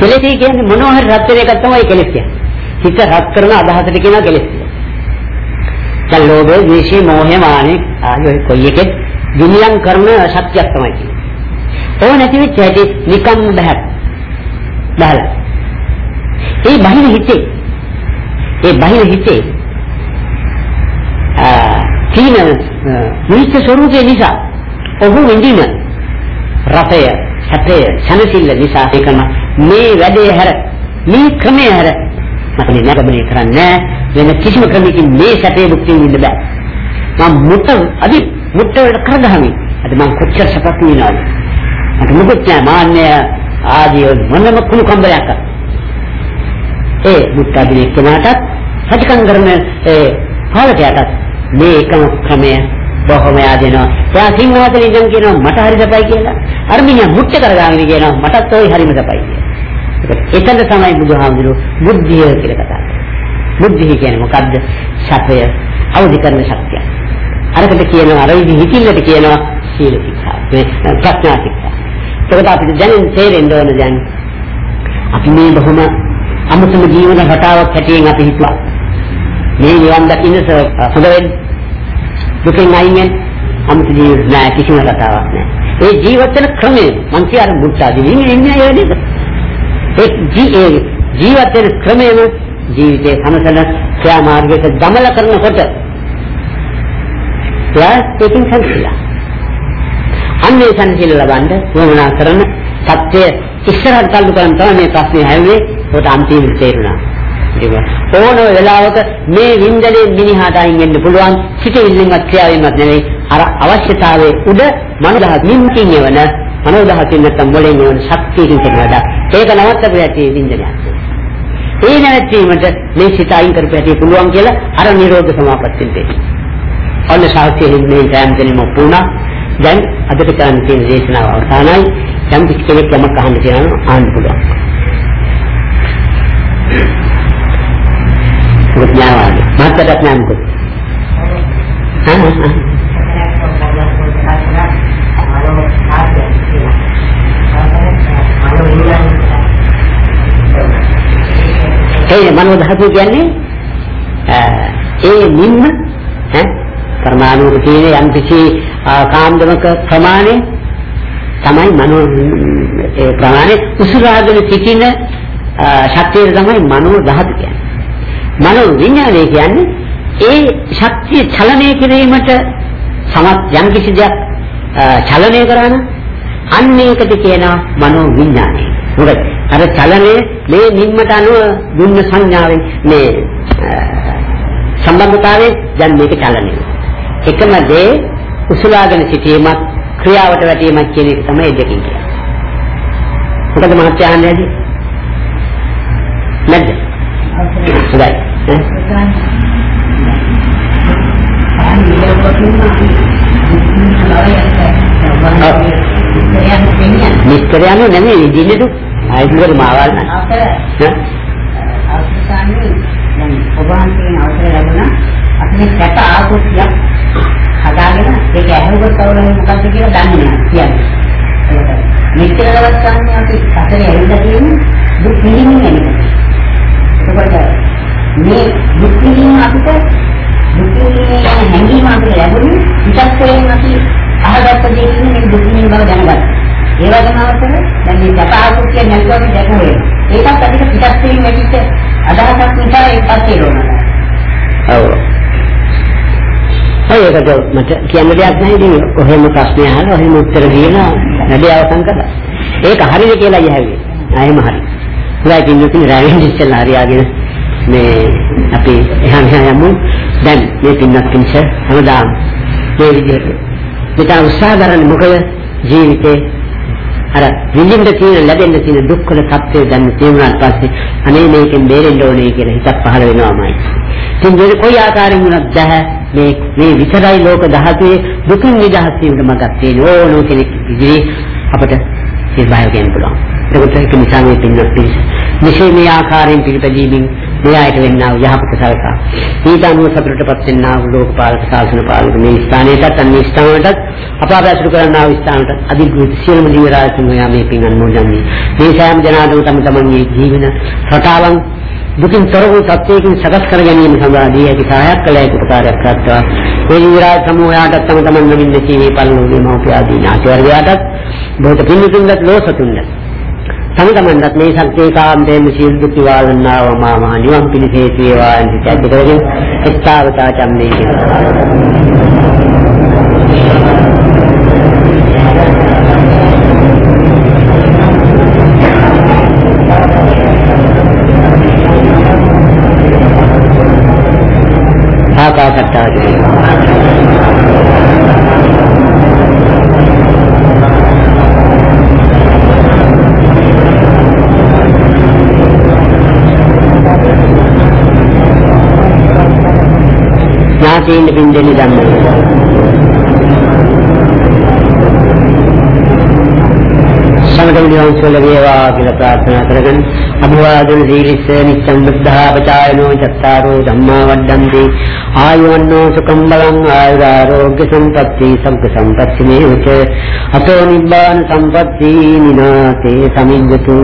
කෙලෙස් කියන්නේ මොනවා හරි රත් වෙන එකක් තමයි කෙලෙස් කියන්නේ. හිත රත් කරන අදහසට කියනවා කෙලෙස් කියලා. දැන් ලෝභය, ද්වේෂය, මෝහය, මානෙ ආදී කොයි එකෙත් විනියම් කරන සත්‍යයක් තමයි කියන්නේ. ඕන නැති වෙච්ච හැටි නිකම් බහැර. බහලා. ඒ බහින හිතේ ඒ බහින හිතේ ආ තීන නිත්‍ය ස්වરૂපේ නිසා ඔහු විඳින රසය, සැපය, සනසිල්ල නිසා ඒකම මේ වැඩේ හැර මේ ක්‍රමය හැර මට නගමනේ කරන්නේ වෙන කිසිම ක්‍රමයකින් මේ සැපේ භුක්ති විඳින්න බෑ. මම මුට අදි මුට කරගහමි. අද මම කොච්චර සපක් විනාද. මට මොකද මාන්නය ආදී මොනම කුණු කම්බලයක් ඒ මුත් අදිනේ කෙනාටත් සත්‍යකම් කරන ඒ පාලකයාටත් මේ එකම ක්‍රමය බොහොම yaadෙනවා. එයා සිංහවතෙන් ඉඳන් කියනවා මට හරි සපයි කියලා. අර මිනිහා මුට්ට කරගාගෙන කියනවා මටත් ওই හරිම සපයි කියලා. එතන තමයි බුදුහාමුදුරුවෝ බුද්ධිය කියලා කතා කරන්නේ. බුද්ධිය කියන්නේ මොකද්ද? සත්‍යය අවදි කරන ශක්තිය. අරකට කියනවා අර විදි හිතිල්ලට කියනවා සීල ශික්ෂා. මේ ප්‍රඥා ශික්ෂා. ඒකට අපිට දැනෙන තේරෙන්න ඕන දැන් අපි මේ බොහොම අමුතුම ජීවන රටාවක් හැටියෙන් අපි හිතුවා. මේ නිවන් දකින්න හොඳ වෙන්න දුකෙන් අයින් වෙන්න අමුතු ජීවිත නෑ කිසිම කතාවක් නෑ. ඒ ජීවත් වෙන ක්‍රමය මං කිය අර බුද්ධාදී ඉන්නේ ඒ නේද? ඒ ජීවත් වෙන ක්‍රමයම ජීවිතයේ සමතන ක්‍රියාමාර්ගයක දමල කරනකොට එයා ඒකෙන් සංසිලා. අන්නේ සංසිල ලබන්න වමනා කරන සත්‍ය ඉස්සරහට තල්ලු කරන් තමයි මේ ප්‍රශ්නේ හැව්වේ. ඒකට අන්තිමට තේරුණා. ඒක ඕන වෙලාවක මේ වින්දනේ මිනිහාට අයින් වෙන්න පුළුවන් සිටිල්ලෙන්වත් ක්‍රියාවෙන්වත් නෙවෙයි අර අවශ්‍යතාවයේ උඩ මනෝදහස් නිම්කින් යවන මනෝදහසින් නැත්තම් මොලෙන් යවන ශක්තියකින් කරනවාද ඒක නවත්තපු ඇති වින්දනයක්. ඒ නැවැත්වීමට මේ සිත අයින් කරපු ඇති පුළුවන් කියලා අර නිරෝධ සමාපත්තියෙන් තේරෙනවා. ඔන්න ශාස්ත්‍රයේ මේ සෑම දෙනෙම පුණා දැන් අදට කරන්න තියෙන දේශනාව අවසానයි යම් කිසි කෙනෙක් යමක් අහන්න තියෙනවා අහන්න පුළුවන්. විඥානවාද මාත්‍යට නෑ මොකද? ඒ මනෝ ධාතුව කියන්නේ ඒ නිම්ම ඈ පරමාණු තියෙන යම් කිසි කාන්දමක ප්‍රමාණය තමයි මනෝ ඒ ප්‍රමාණය උසුරාගෙන සිටින ශක්තිය තමයි මනෝ ධාතු කියන්නේ. මනෝ විඥානය කියන්නේ ඒ ශක්තිය චලනය කිරීමට සමත් යම් කිසි දෙයක් චලනය කරන අන්න ඒකට කියනවා මනෝ විඥානය. මොකද අර චලනයේ මේ නිම්මට අනුව දුන්න සංඥාවෙන් මේ සම්බන්ධතාවයෙන් දැන් මේක චලනය. එකම දේ උසුලාගෙන සිටීමක් ක්‍රියාවට වැටීමක් කියන එක තමයි දෙකකින් කියන්නේ. මොකද මහත්ය අහන්නේ නැද්ද? හොඳයි. නිස්තරයන්ව නෙමෙයි දිනෙදු ආයිතුවර මාවල් නෑ. අවසානයේ දැන් ඔබ වහන්සේගෙන් අවසර ලැබුණා අපි සැප ආකෘතියක් හදාගෙන ඒක ඇහුවොත් අවුලයි මොකද්ද කියලා දන්නේ නැහැ කියන්නේ. මෙච්චර දවස් ගන්න අපි සැපේ ඇවිල්ලා තියෙන්නේ දුක් විඳින්න නෙමෙයි. එතකොට මේ දුක් විඳින්න අපිට දුක් විඳින්න හැඟීම අපිට ලැබුණේ විචක්කයෙන් අපි අහගත්ත දෙයකින් මේ දුක් විඳින බව දැනගත්තා. ඒ වගේම අවසර දැන් මේ සැප ආකෘතිය නැතුව දැකුවේ. ඒකත් අපිට පිටස්තරින් වැඩිච්ච අදහසක් නිසා ඒකත් තේරුණා. ඔව්. ඔය ඒකට මට කියන්න දෙයක් නැහැ ඉතින් කොහෙම ප්‍රශ්න අහලා ඔහෙම උත්තර දීලා වැඩි අවසන් කළා. ඒක හරිද කියලා යහැවි. ආයෙම හරි. හොඳයි කින්නකින් රැවෙන් ඉස්සෙල්ලා හරියාගෙන මේ අපි එහා මෙහා යමු. දැන් මේ පින්නක් පින්ස හැමදාම මේ විදිහට මෙතන උත්සාහ කරන්නේ මොකද ජීවිතේ අර විඳින්න තියෙන ලැබෙන්න තියෙන දුක්වල තත්ත්වය දැන් තේරුණාට පස්සේ අනේ මේකෙන් බේරෙන්න ඕනේ කියලා හිතක් පහළ වෙනවාමයි. ඉතින් මේ කොයි ආකාරයෙන් වුණත් දැහ මේ මේ විතරයි ලෝක ධාතුවේ දුකින් නිදහස් වීමට මඟක් තියෙන ඕනෝ කෙනෙක් ඉදිරි අපට ඒ බය ගන්න පුළුවන්. ඒකට ඒක නිසා මේ පින්නක් පිළිස. මෙසේ මේ ආකාරයෙන් පිළිපැදීමෙන් මෙයාට වෙන්නා වූ යහපත සලකා. ඊට අනුව සතුටටපත් වෙන්නා වූ ලෝකපාලක ශාසන පාලක මේ ස්ථානයටත් අන්‍ය ස්ථානවලටත් අපාවැසුරු කරන්නා වූ ස්ථානට අධිග්‍රහිත සියලුම දිවරාජතුන් මෙයා මේ පින් අනුමෝදන්නේ. මේ සෑම ජනාදම තම තමන්ගේ ජීවන රටාවන් දුකින් තොර වූ සත්‍යයකින් සකස් කර ගැනීම සඳහා දී ඇති සහායක් කළ යුතු උපකාරයක් කරත්වා. මේ දිවරාජ සමූහයාට තම තමන් නමින් සීවේ පල්ලෝගේ මෞපියාදී ඥාතිවර්ගයාටත් බොහෝ පින්තුන්ගත් ලෝසතුන්ගත්. තම තමන්වත් මේ ශක්තිය කාන්තේම සියලු දුක් නිවාරණාව මා මහ නිවන් පිණිස හේතු වේවා. යන සිත කරගෙන එක්තාවතා චම්මේ ආකාශත්තාදී ඥාතීන් බින්දෙනි ධම්ම සමගම නිවන් සුව ලැබේවා කියලා ප්‍රාර්ථනා කරගෙන අභිවාදන සීලිස්ස නිච්ඡම් බුද්ධා පචායනෝ චත්තාරෝ ධම්මා වඩ්ඩන්ති ආයුවන්නෝ සුඛම් බලං ආයුරාෝග්‍ය සම්පatti සම්ප සම්පatti මේවච අතෝ නිබ්බාන සම්පatti නිනාතේ සමිඤ්ඤතු